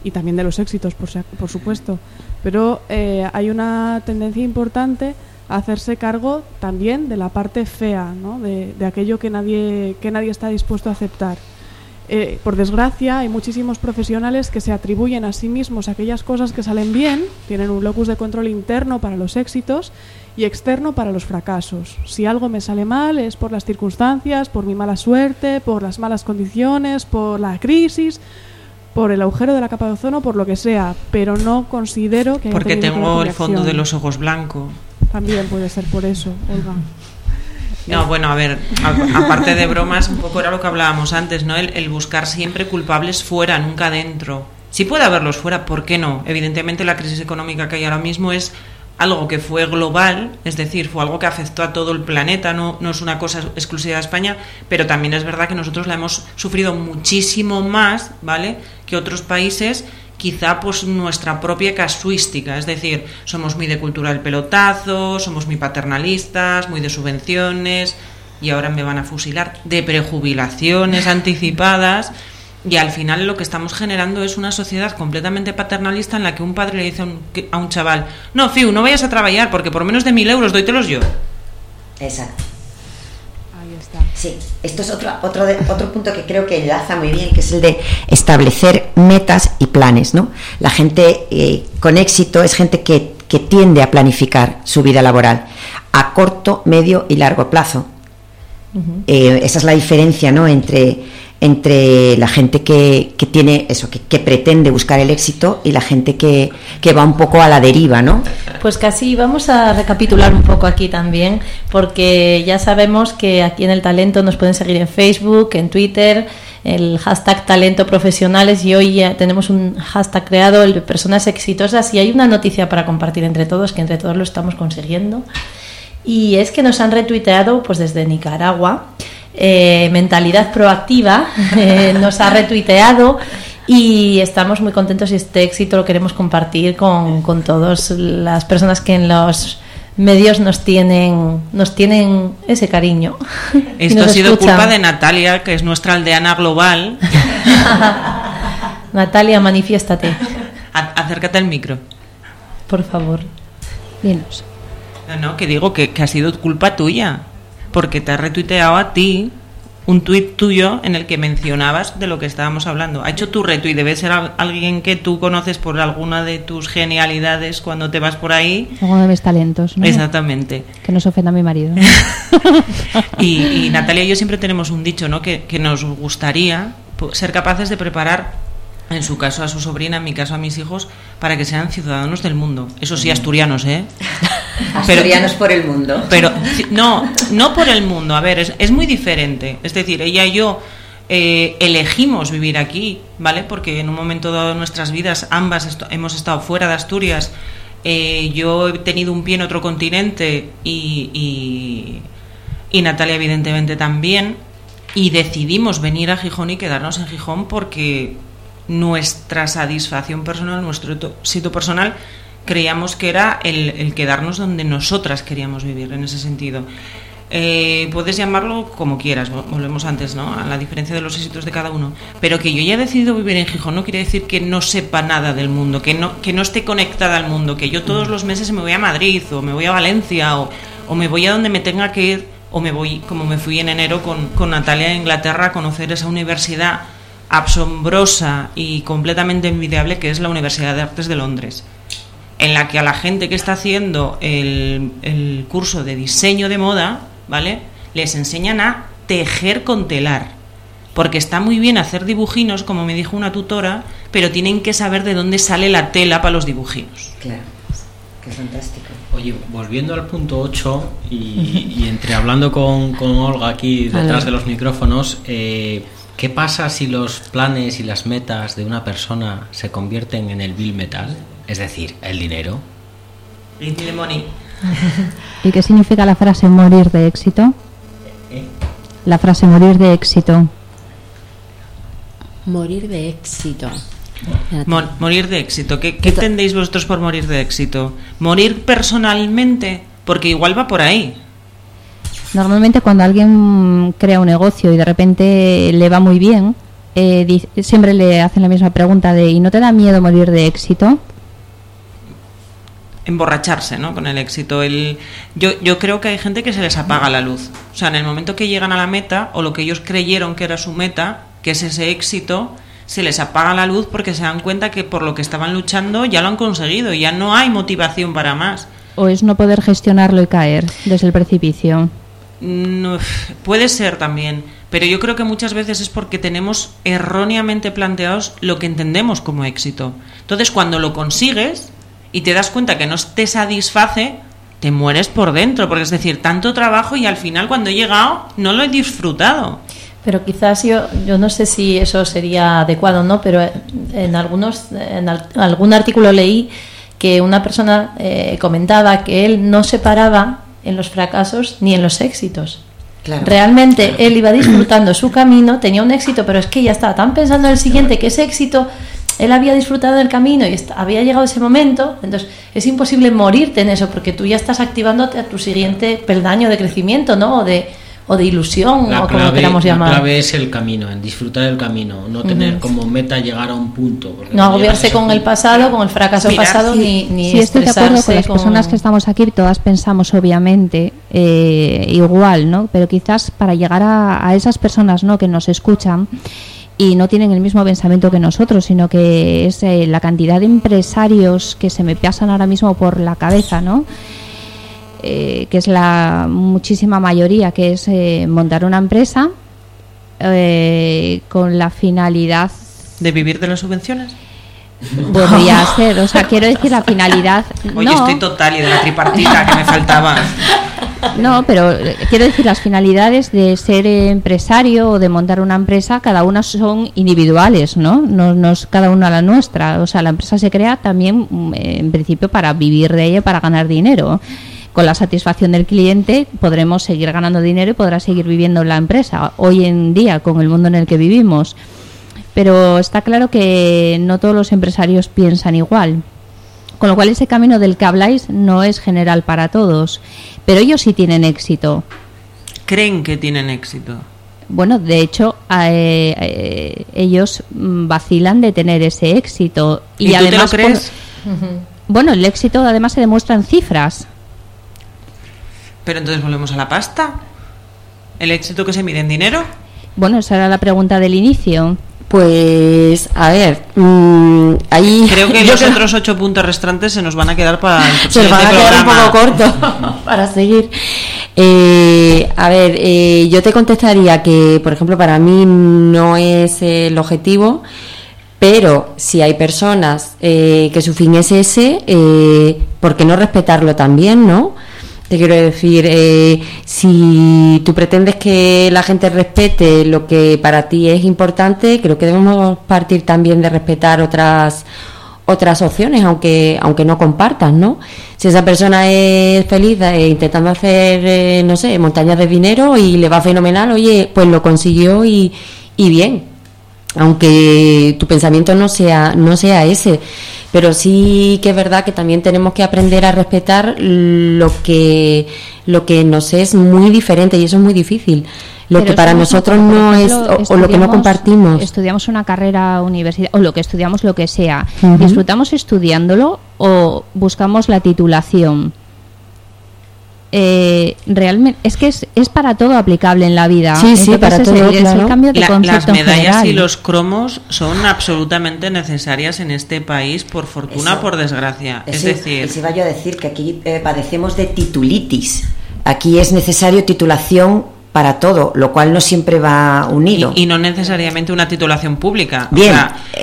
y también de los éxitos, por, supuesto. Pero eh, hay una tendencia importante a hacerse cargo también de la parte fea, ¿no? de, de aquello que nadie, que nadie está dispuesto a aceptar. Eh, por desgracia, hay muchísimos profesionales que se atribuyen a sí mismos aquellas cosas que salen bien, tienen un locus de control interno para los éxitos y externo para los fracasos. Si algo me sale mal es por las circunstancias, por mi mala suerte, por las malas condiciones, por la crisis, por el agujero de la capa de ozono, por lo que sea, pero no considero que Porque tengo el fondo de los ojos blanco. También puede ser por eso, Olga. No, bueno, a ver, aparte de bromas, un poco era lo que hablábamos antes, ¿no? El, el buscar siempre culpables fuera, nunca dentro. Si puede haberlos fuera, ¿por qué no? Evidentemente la crisis económica que hay ahora mismo es algo que fue global, es decir, fue algo que afectó a todo el planeta, no, no es una cosa exclusiva de España, pero también es verdad que nosotros la hemos sufrido muchísimo más, ¿vale? Que otros países, quizá pues nuestra propia casuística, es decir, somos muy de cultura del pelotazo, somos muy paternalistas, muy de subvenciones, y ahora me van a fusilar, de prejubilaciones anticipadas. Y al final lo que estamos generando es una sociedad completamente paternalista en la que un padre le dice a un, a un chaval, no, Fiu, no vayas a trabajar porque por menos de mil euros doítelos yo. Exacto. Sí, esto es otro, otro, de- otro punto que creo que enlaza muy bien, que es el de establecer metas y planes, ¿no? La gente eh, con éxito es gente que, que tiende a planificar su vida laboral a corto, medio y largo plazo. Eh, esa es la diferencia, ¿no? Entre, entre la gente que, que tiene eso, que, que pretende buscar el éxito y la gente que, que va un poco a la deriva, ¿no? Pues casi vamos a recapitular un poco aquí también, porque ya sabemos que aquí en el talento nos pueden seguir en Facebook, en Twitter, el hashtag talento profesionales y hoy ya tenemos un hashtag creado, el de personas exitosas, y hay una noticia para compartir entre todos, que entre todos lo estamos consiguiendo. Y es que nos han retuiteado pues desde Nicaragua. Eh, Mentalidad Proactiva eh, nos ha retuiteado y estamos muy contentos y este éxito lo queremos compartir con, con todas las personas que en los medios nos tienen nos tienen ese cariño. Esto ha sido escuchan. culpa de Natalia, que es nuestra aldeana global. Natalia, manifiéstate, acércate al micro. por favor. Dinos. No, no, que digo que, que ha sido culpa tuya, porque te ha retuiteado a ti un tuit tuyo en el que mencionabas de lo que estábamos hablando. Ha hecho tu retuit, debe ser al- alguien que tú conoces por alguna de tus genialidades cuando te vas por ahí. Uno de mis talentos, ¿no? Exactamente. Que no se ofenda a mi marido. Y, y Natalia y yo siempre tenemos un dicho, ¿no? Que, que nos gustaría ser capaces de preparar, en su caso a su sobrina, en mi caso a mis hijos, para que sean ciudadanos del mundo. Eso sí, asturianos, ¿eh? Pero- Asturianos por el mundo. Pero no, no por el mundo. A ver, es, es muy diferente. Es decir, ella y yo eh, elegimos vivir aquí, ¿vale? Porque en un momento dado de nuestras vidas ambas hemos estado fuera de Asturias. Eh, yo he tenido un pie en otro continente y, y, y Natalia evidentemente también. Y decidimos venir a Gijón y quedarnos en Gijón porque nuestra satisfacción personal, nuestro to- sitio personal, creíamos que era el, el quedarnos donde nosotras queríamos vivir en ese sentido. Eh, puedes llamarlo como quieras, vol- volvemos antes, ¿no? A la diferencia de los éxitos de cada uno. Pero que yo haya decidido vivir en Gijón no quiere decir que no sepa nada del mundo, que no, que no esté conectada al mundo, que yo todos los meses me voy a Madrid o me voy a Valencia o, o me voy a donde me tenga que ir o me voy, como me fui en enero con, con Natalia a Inglaterra a conocer esa universidad asombrosa y completamente envidiable que es la Universidad de Artes de Londres en la que a la gente que está haciendo el, el curso de diseño de moda, ¿vale? Les enseñan a tejer con telar. Porque está muy bien hacer dibujinos, como me dijo una tutora, pero tienen que saber de dónde sale la tela para los dibujinos. Claro, qué fantástico. Oye, volviendo al punto 8 y, y entre hablando con, con Olga aquí detrás de los micrófonos, eh, ¿qué pasa si los planes y las metas de una persona se convierten en el bill metal? Es decir, el dinero. The money. ¿Y qué significa la frase morir de éxito? ¿Eh? La frase morir de éxito. Morir de éxito. Morir de éxito. ¿Qué, entendéis vosotros por morir de éxito? ¿Morir personalmente? Porque igual va por ahí. Normalmente cuando alguien crea un negocio y de repente le va muy bien, eh, siempre le hacen la misma pregunta de ¿y no te da miedo morir de éxito? emborracharse ¿no? con el éxito. El, yo, yo creo que hay gente que se les apaga la luz. O sea, en el momento que llegan a la meta, o lo que ellos creyeron que era su meta, que es ese éxito, se les apaga la luz porque se dan cuenta que por lo que estaban luchando ya lo han conseguido, y ya no hay motivación para más. ¿O es no poder gestionarlo y caer desde el precipicio? No, puede ser también, pero yo creo que muchas veces es porque tenemos erróneamente planteados lo que entendemos como éxito. Entonces, cuando lo consigues y te das cuenta que no te satisface, te mueres por dentro, porque es decir, tanto trabajo y al final cuando he llegado no lo he disfrutado. Pero quizás yo, yo no sé si eso sería adecuado no, pero en algunos, en algún artículo leí que una persona eh, comentaba que él no se paraba en los fracasos ni en los éxitos. Realmente él iba disfrutando su camino, tenía un éxito, pero es que ya estaba tan pensando en el siguiente que ese éxito él había disfrutado del camino y había llegado ese momento, entonces es imposible morirte en eso porque tú ya estás activándote a tu siguiente peldaño de crecimiento, ¿no? O de, o de ilusión, o como queramos llamar. La clave es el camino, en disfrutar del camino, no tener como meta llegar a un punto. No agobiarse con el pasado, con el fracaso pasado, ni, ni sí, estoy de acuerdo con las personas que estamos aquí, todas pensamos obviamente eh, igual, ¿no? Pero quizás para llegar a, a esas personas, ¿no? Que nos escuchan y no tienen el mismo pensamiento que nosotros, sino que es eh, la cantidad de empresarios que se me pasan ahora mismo por la cabeza, ¿no? Eh, que es la muchísima mayoría, que es eh, montar una empresa con la finalidad de vivir de las subvenciones. Podría ser, o sea, quiero decir la finalidad. Oye, estoy total y de la tripartita que me faltaba. No, pero eh, quiero decir, las finalidades de ser empresario o de montar una empresa, cada una son individuales, ¿no? No, es cada una la nuestra. O sea, la empresa se crea también, mm, en principio, para vivir de ella, para ganar dinero. Con la satisfacción del cliente podremos seguir ganando dinero y podrá seguir viviendo la empresa. Hoy en día, con el mundo en el que vivimos. Pero está claro que no todos los empresarios piensan igual. Con lo cual ese camino del que habláis no es general para todos, pero ellos sí tienen éxito. ¿Creen que tienen éxito? Bueno, de hecho, eh, eh, ellos vacilan de tener ese éxito. ¿Y, además, te lo crees? bueno, el éxito además se demuestra en cifras. Pero entonces volvemos a la pasta. ¿El éxito que se mide en dinero? Bueno, esa era la pregunta del inicio. Pues, a ver, mmm, ahí... Creo que los otros ocho puntos restantes se nos van a quedar para el Se van a quedar un poco corto para seguir. Eh, a ver, eh, yo te contestaría que, por ejemplo, para mí no es el objetivo, pero si hay personas eh, que su fin es ese, ¿por qué no respetarlo también, no? Te quiero decir, eh, si tú pretendes que la gente respete lo que para ti es importante, creo que debemos partir también de respetar otras otras opciones, aunque aunque no compartas, ¿no? Si esa persona es feliz eh, intentando hacer, eh, no sé, montañas de dinero y le va fenomenal, oye, pues lo consiguió y, y bien, aunque tu pensamiento no sea no sea ese. Pero sí que es verdad que también tenemos que aprender a respetar lo que lo que nos es muy diferente y eso es muy difícil. Lo que para nosotros no es o, lo que no compartimos. estudiamos una carrera universidad o lo que estudiamos lo que sea. Disfrutamos estudiándolo o buscamos la titulación eh, realmente es que es, es, para todo aplicable en la vida. Sí, sí, para todo. el cambio de las medallas y los cromos son absolutamente necesarias en este país, por fortuna, por desgracia. es decir, si vaya a decir que aquí eh, padecemos de titulitis. Aquí es necesario titulación para todo, lo cual no siempre va unido. Y, no necesariamente una titulación pública. Bien,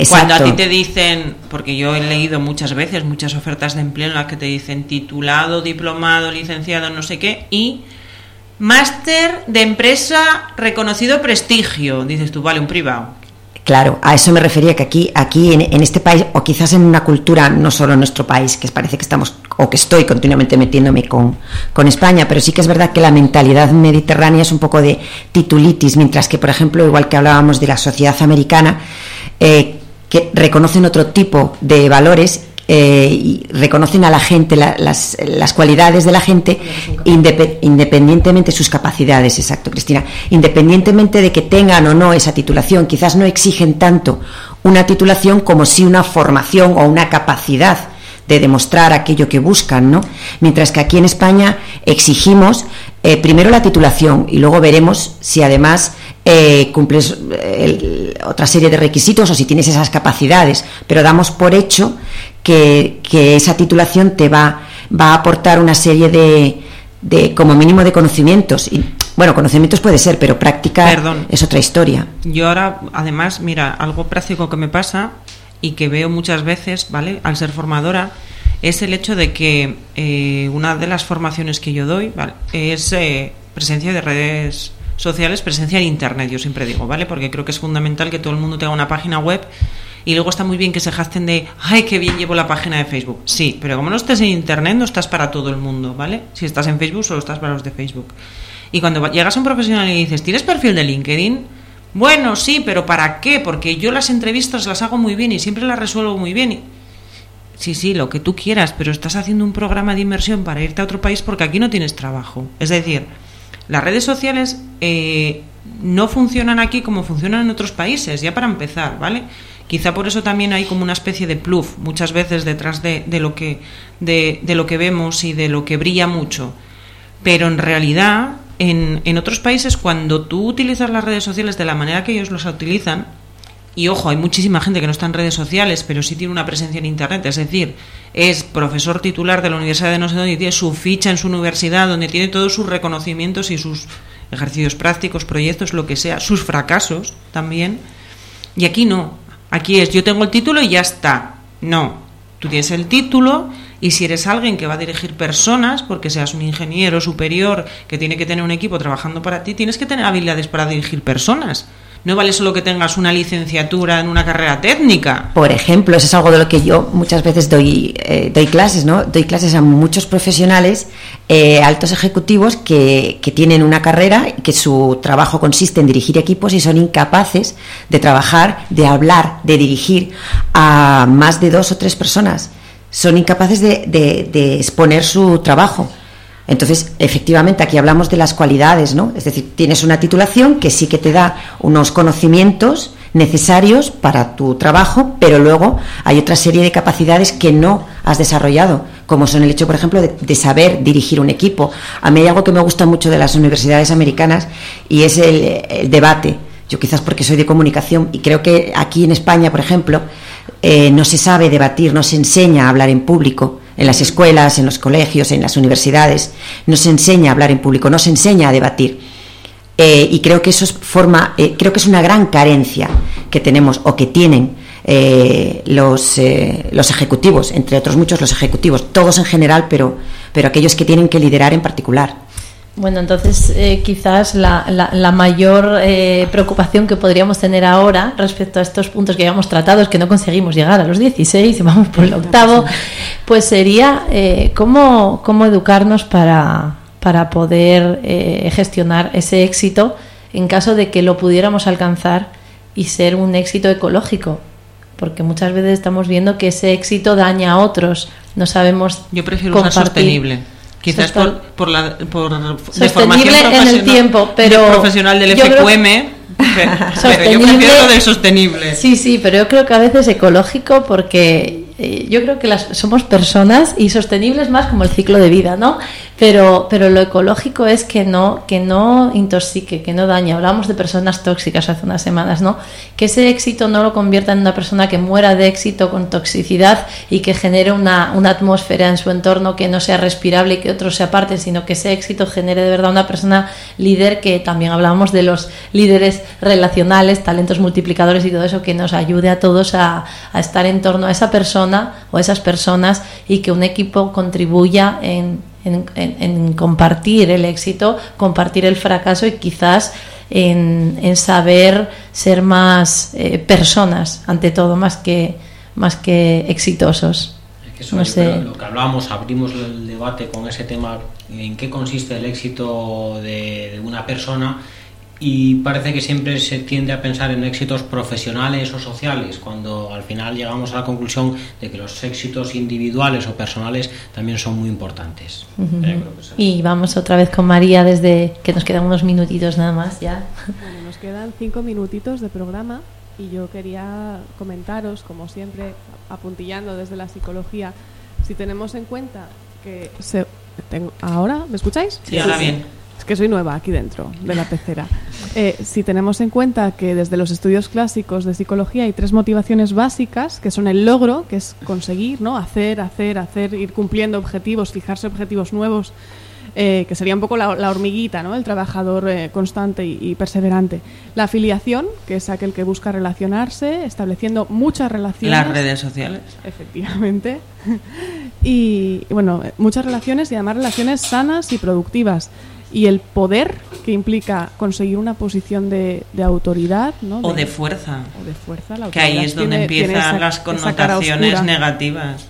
cuando a ti te dicen, porque yo he leído muchas veces muchas ofertas de empleo en las que te dicen titulado, diplomado, licenciado, no sé qué, y máster de empresa reconocido prestigio, dices tú, vale, un privado. Claro, a eso me refería que aquí, aquí en, este país, o quizás en una cultura, no solo en nuestro país, que parece que estamos, o que estoy continuamente metiéndome con, con España, pero sí que es verdad que la mentalidad mediterránea es un poco de titulitis, mientras que, por ejemplo, igual que hablábamos de la sociedad americana, eh, que reconocen otro tipo de valores eh, y reconocen a la gente las, las, cualidades de la gente independientemente de sus capacidades, exacto, Cristina, independientemente de que tengan o no esa titulación, quizás no exigen tanto una titulación como si una formación o una capacidad de demostrar aquello que buscan, ¿no? Mientras que aquí en España exigimos eh, primero la titulación y luego veremos si además eh, cumples otra serie de requisitos o si tienes esas capacidades, pero damos por hecho que, esa titulación te va, va a aportar una serie de, de, como mínimo de conocimientos. Y, bueno, conocimientos puede ser, pero práctica es otra historia. Yo ahora, además, mira, algo práctico que me pasa y que veo muchas veces, ¿vale? Al ser formadora, es el hecho de que eh, una de las formaciones que yo doy ¿vale? es eh, presencia de redes sociales, presencia en Internet, yo siempre digo, ¿vale? Porque creo que es fundamental que todo el mundo tenga una página web y luego está muy bien que se jacten de, ay, qué bien llevo la página de Facebook. Sí, pero como no estés en Internet, no estás para todo el mundo, ¿vale? Si estás en Facebook, solo estás para los de Facebook. Y cuando llegas a un profesional y dices, ¿tienes perfil de LinkedIn? Bueno, sí, pero ¿para qué? Porque yo las entrevistas las hago muy bien y siempre las resuelvo muy bien. Sí, sí, lo que tú quieras, pero estás haciendo un programa de inversión para irte a otro país porque aquí no tienes trabajo. Es decir, las redes sociales eh, no funcionan aquí como funcionan en otros países, ya para empezar, ¿vale? Quizá por eso también hay como una especie de pluf muchas veces detrás de, de lo, que, de, lo que vemos y de lo que brilla mucho. Pero en realidad, en, en otros países, cuando tú utilizas las redes sociales de la manera que ellos los utilizan, y ojo, hay muchísima gente que no está en redes sociales, pero sí tiene una presencia en Internet, es decir, es profesor titular de la Universidad de no sé dónde tiene su ficha en su universidad, donde tiene todos sus reconocimientos y sus ejercicios prácticos, proyectos, lo que sea, sus fracasos también. Y aquí no, aquí es yo tengo el título y ya está. No, tú tienes el título y si eres alguien que va a dirigir personas, porque seas un ingeniero superior que tiene que tener un equipo trabajando para ti, tienes que tener habilidades para dirigir personas. No vale solo que tengas una licenciatura en una carrera técnica. Por ejemplo, eso es algo de lo que yo muchas veces doy, eh, doy clases, ¿no? Doy clases a muchos profesionales, eh, altos ejecutivos que, que tienen una carrera y que su trabajo consiste en dirigir equipos y son incapaces de trabajar, de hablar, de dirigir a más de dos o tres personas. Son incapaces de, de, de exponer su trabajo. Entonces, efectivamente, aquí hablamos de las cualidades, ¿no? Es decir, tienes una titulación que sí que te da unos conocimientos necesarios para tu trabajo, pero luego hay otra serie de capacidades que no has desarrollado, como son el hecho, por ejemplo, de, saber dirigir un equipo. A mí hay algo que me gusta mucho de las universidades americanas y es el, el debate. Yo quizás porque soy de comunicación y creo que aquí en España, por ejemplo, eh, no se sabe debatir, no se enseña a hablar en público en las escuelas, en los colegios, en las universidades, no se enseña a hablar en público, no se enseña a debatir. Eh, y creo que eso es forma, eh, creo que es una gran carencia que tenemos o que tienen eh, los, los ejecutivos, entre otros muchos los ejecutivos, todos en general, pero, pero aquellos que tienen que liderar en particular. Bueno, entonces eh, quizás la, la, la mayor eh, preocupación que podríamos tener ahora respecto a estos puntos que habíamos tratado es que no conseguimos llegar a los 16 y vamos por el octavo, pues sería eh, cómo, cómo educarnos para, para poder eh, gestionar ese éxito en caso de que lo pudiéramos alcanzar y ser un éxito ecológico. Porque muchas veces estamos viendo que ese éxito daña a otros. No sabemos. Yo prefiero usar sostenible. Quizás por, por la por Sostenible formación en el profesional- tiempo, pero profesional del creo- FQM, pero yo prefiero lo del sostenible. Sí, sí, pero yo creo que a veces ecológico porque eh, yo creo que las, somos personas y sostenibles más como el ciclo de vida, ¿no? Pero, pero lo ecológico es que no, que no intoxique, que no dañe. Hablamos de personas tóxicas hace unas semanas, ¿no? Que ese éxito no lo convierta en una persona que muera de éxito con toxicidad y que genere una, una atmósfera en su entorno que no sea respirable y que otros se aparten, sino que ese éxito genere de verdad una persona líder que también hablábamos de los líderes relacionales, talentos multiplicadores y todo eso que nos ayude a todos a, a estar en torno a esa persona o a esas personas y que un equipo contribuya en, en, en- en compartir el éxito, compartir el fracaso y quizás en, en saber ser más eh, personas ante todo, más que, más que exitosos. Es que eso No sé. lo que hablábamos, abrimos el debate con ese tema, en qué consiste el éxito de, de una persona y parece que siempre se tiende a pensar en éxitos profesionales o sociales, cuando al final llegamos a la conclusión de que los éxitos individuales o personales también son muy importantes. Eh, que es así. Y vamos otra vez con María desde que nos quedan unos minutitos nada más ya. Bueno, nos quedan cinco minutitos de programa y yo quería comentaros, como siempre, apuntillando desde la psicología, si tenemos en cuenta que se... tengo- ¿Ahora? ¿Me escucháis? Sí, ahora bien. Es que soy nueva aquí dentro de la pecera. Eh, si tenemos en cuenta que desde los estudios clásicos de psicología hay tres motivaciones básicas, que son el logro, que es conseguir, ¿no? Hacer, hacer, hacer, ir cumpliendo objetivos, fijarse objetivos nuevos, eh, que sería un poco la, la hormiguita, ¿no? el trabajador eh, constante y, y perseverante. La afiliación, que es aquel que busca relacionarse, estableciendo muchas relaciones. Las redes sociales. Efectivamente. Y bueno, muchas relaciones y además relaciones sanas y productivas. Y el poder que implica conseguir una posición de, de autoridad, ¿no? O de fuerza. o de fuerza. La Que ahí es donde tiene- tiene empiezan esa- las connotaciones negativas.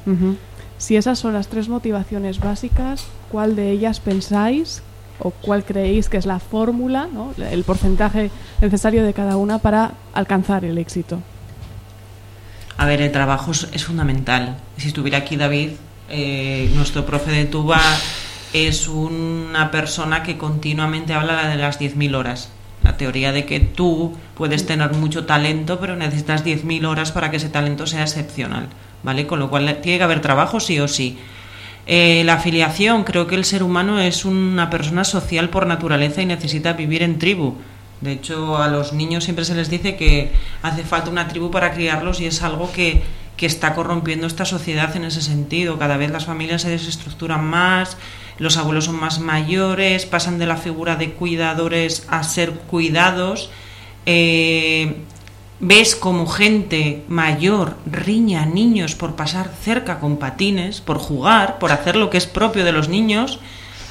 Si esas son las tres motivaciones básicas, ¿cuál de ellas pensáis o cuál creéis que es la fórmula, ¿no? el porcentaje necesario de cada una para alcanzar el éxito? A ver, el trabajo es, es fundamental. Si estuviera aquí David, eh, nuestro profe de tuba es una persona que continuamente habla de las 10.000 horas. La teoría de que tú puedes tener mucho talento, pero necesitas 10.000 horas para que ese talento sea excepcional. ¿Vale? Con lo cual tiene que haber trabajo sí o sí. Eh, la afiliación, creo que el ser humano es una persona social por naturaleza y necesita vivir en tribu. De hecho, a los niños siempre se les dice que hace falta una tribu para criarlos y es algo que, que está corrompiendo esta sociedad en ese sentido. Cada vez las familias se desestructuran más, los abuelos son más mayores, pasan de la figura de cuidadores a ser cuidados. Eh, ves como gente mayor riña a niños por pasar cerca con patines, por jugar, por hacer lo que es propio de los niños.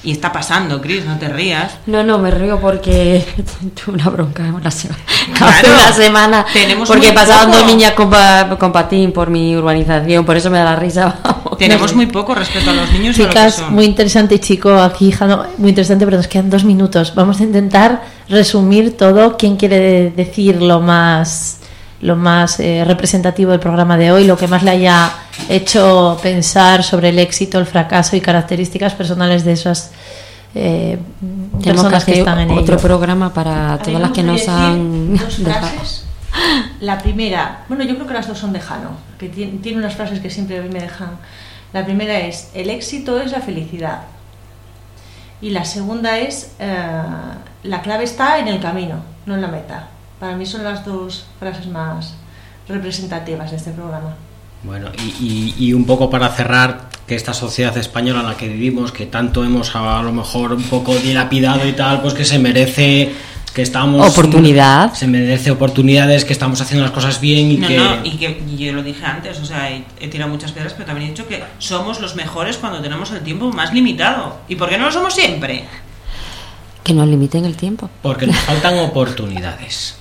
Y está pasando, Chris, no te rías. No, no, me río porque tuve una bronca una semana. Claro. hace una semana. Tenemos porque pasaban dos niñas con, pa- con patín por mi urbanización, por eso me da la risa. vamos. Tenemos muy poco respecto a los niños y a lo que Chicas, son. muy interesante, chico, aquí, Jano, muy interesante, pero nos quedan dos minutos. Vamos a intentar resumir todo. ¿Quién quiere decir lo más, lo más eh, representativo del programa de hoy, lo que más le haya hecho pensar sobre el éxito, el fracaso y características personales de esas eh, que personas que están en otro ello? programa para todas las que nos han Dos dejado. frases. La primera, bueno, yo creo que las dos son de Jano, que tiene, tiene unas frases que siempre a mí me dejan. La primera es, el éxito es la felicidad. Y la segunda es, eh, la clave está en el camino, no en la meta. Para mí son las dos frases más representativas de este programa. Bueno, y, y- y un poco para cerrar, que esta sociedad española en la que vivimos, que tanto hemos a lo mejor un poco dilapidado y tal, pues que se merece que estamos... Oportunidad. Se merece oportunidades, que estamos haciendo las cosas bien y No, que... no, y que y yo lo dije antes, o sea, he, he tirado muchas piedras, pero también he dicho que somos los mejores cuando tenemos el tiempo más limitado. ¿Y por qué no lo somos siempre? Que nos limiten el tiempo. Porque nos faltan oportunidades.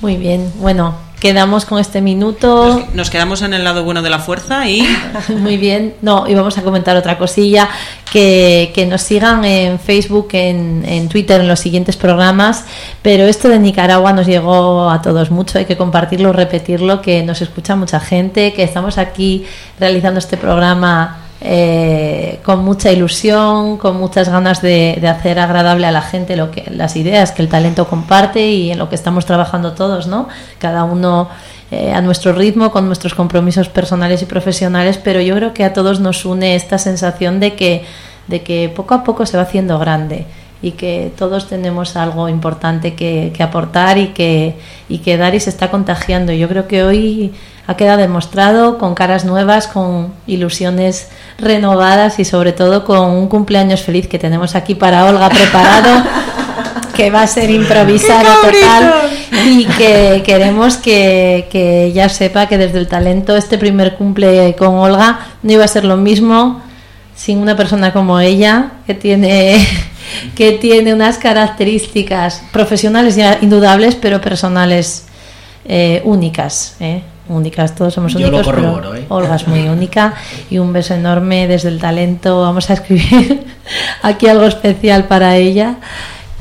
Muy bien, bueno, quedamos con este minuto. Nos, nos quedamos en el lado bueno de la fuerza y Muy bien, no, y vamos a comentar otra cosilla, que, que nos sigan en Facebook, en, en Twitter, en los siguientes programas, pero esto de Nicaragua nos llegó a todos mucho, hay que compartirlo, repetirlo, que nos escucha mucha gente, que estamos aquí realizando este programa eh, con mucha ilusión, con muchas ganas de, de hacer agradable a la gente lo que, las ideas que el talento comparte y en lo que estamos trabajando todos, ¿no? Cada uno eh, a nuestro ritmo, con nuestros compromisos personales y profesionales, pero yo creo que a todos nos une esta sensación de que, de que poco a poco se va haciendo grande y que todos tenemos algo importante que, que aportar y que, y que dar y se está contagiando. Yo creo que hoy ha quedado demostrado con caras nuevas, con ilusiones renovadas y sobre todo con un cumpleaños feliz que tenemos aquí para Olga preparado, que va a ser improvisado total y que queremos que, que ella sepa que desde el talento este primer cumple con Olga no iba a ser lo mismo sin una persona como ella que tiene que tiene unas características profesionales ya indudables pero personales eh, únicas ¿eh? Únicas todos somos Yo lo únicos pero corroboro, ¿eh? Olga es muy única y un beso enorme desde el talento vamos a escribir aquí algo especial para ella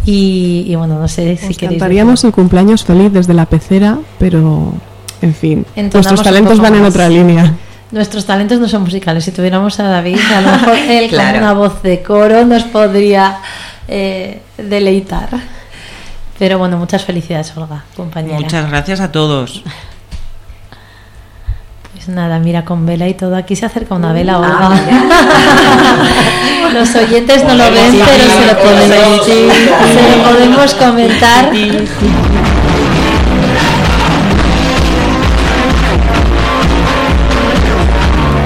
y, y bueno no sé si Os queréis cantaríamos el cumpleaños feliz desde la pecera, pero en fin, Entonamos nuestros talentos van en más. otra línea. Nuestros talentos no son musicales. Si tuviéramos a David, a lo mejor él Claro. con una voz de coro nos podría eh, deleitar. Pero bueno, muchas felicidades, Olga, compañera. muchas gracias a todos. Pues nada, mira, con vela y todo. Aquí se acerca una vela, Ah, Olga. Los oyentes no lo ven, pero se lo podemos, se lo podemos comentar.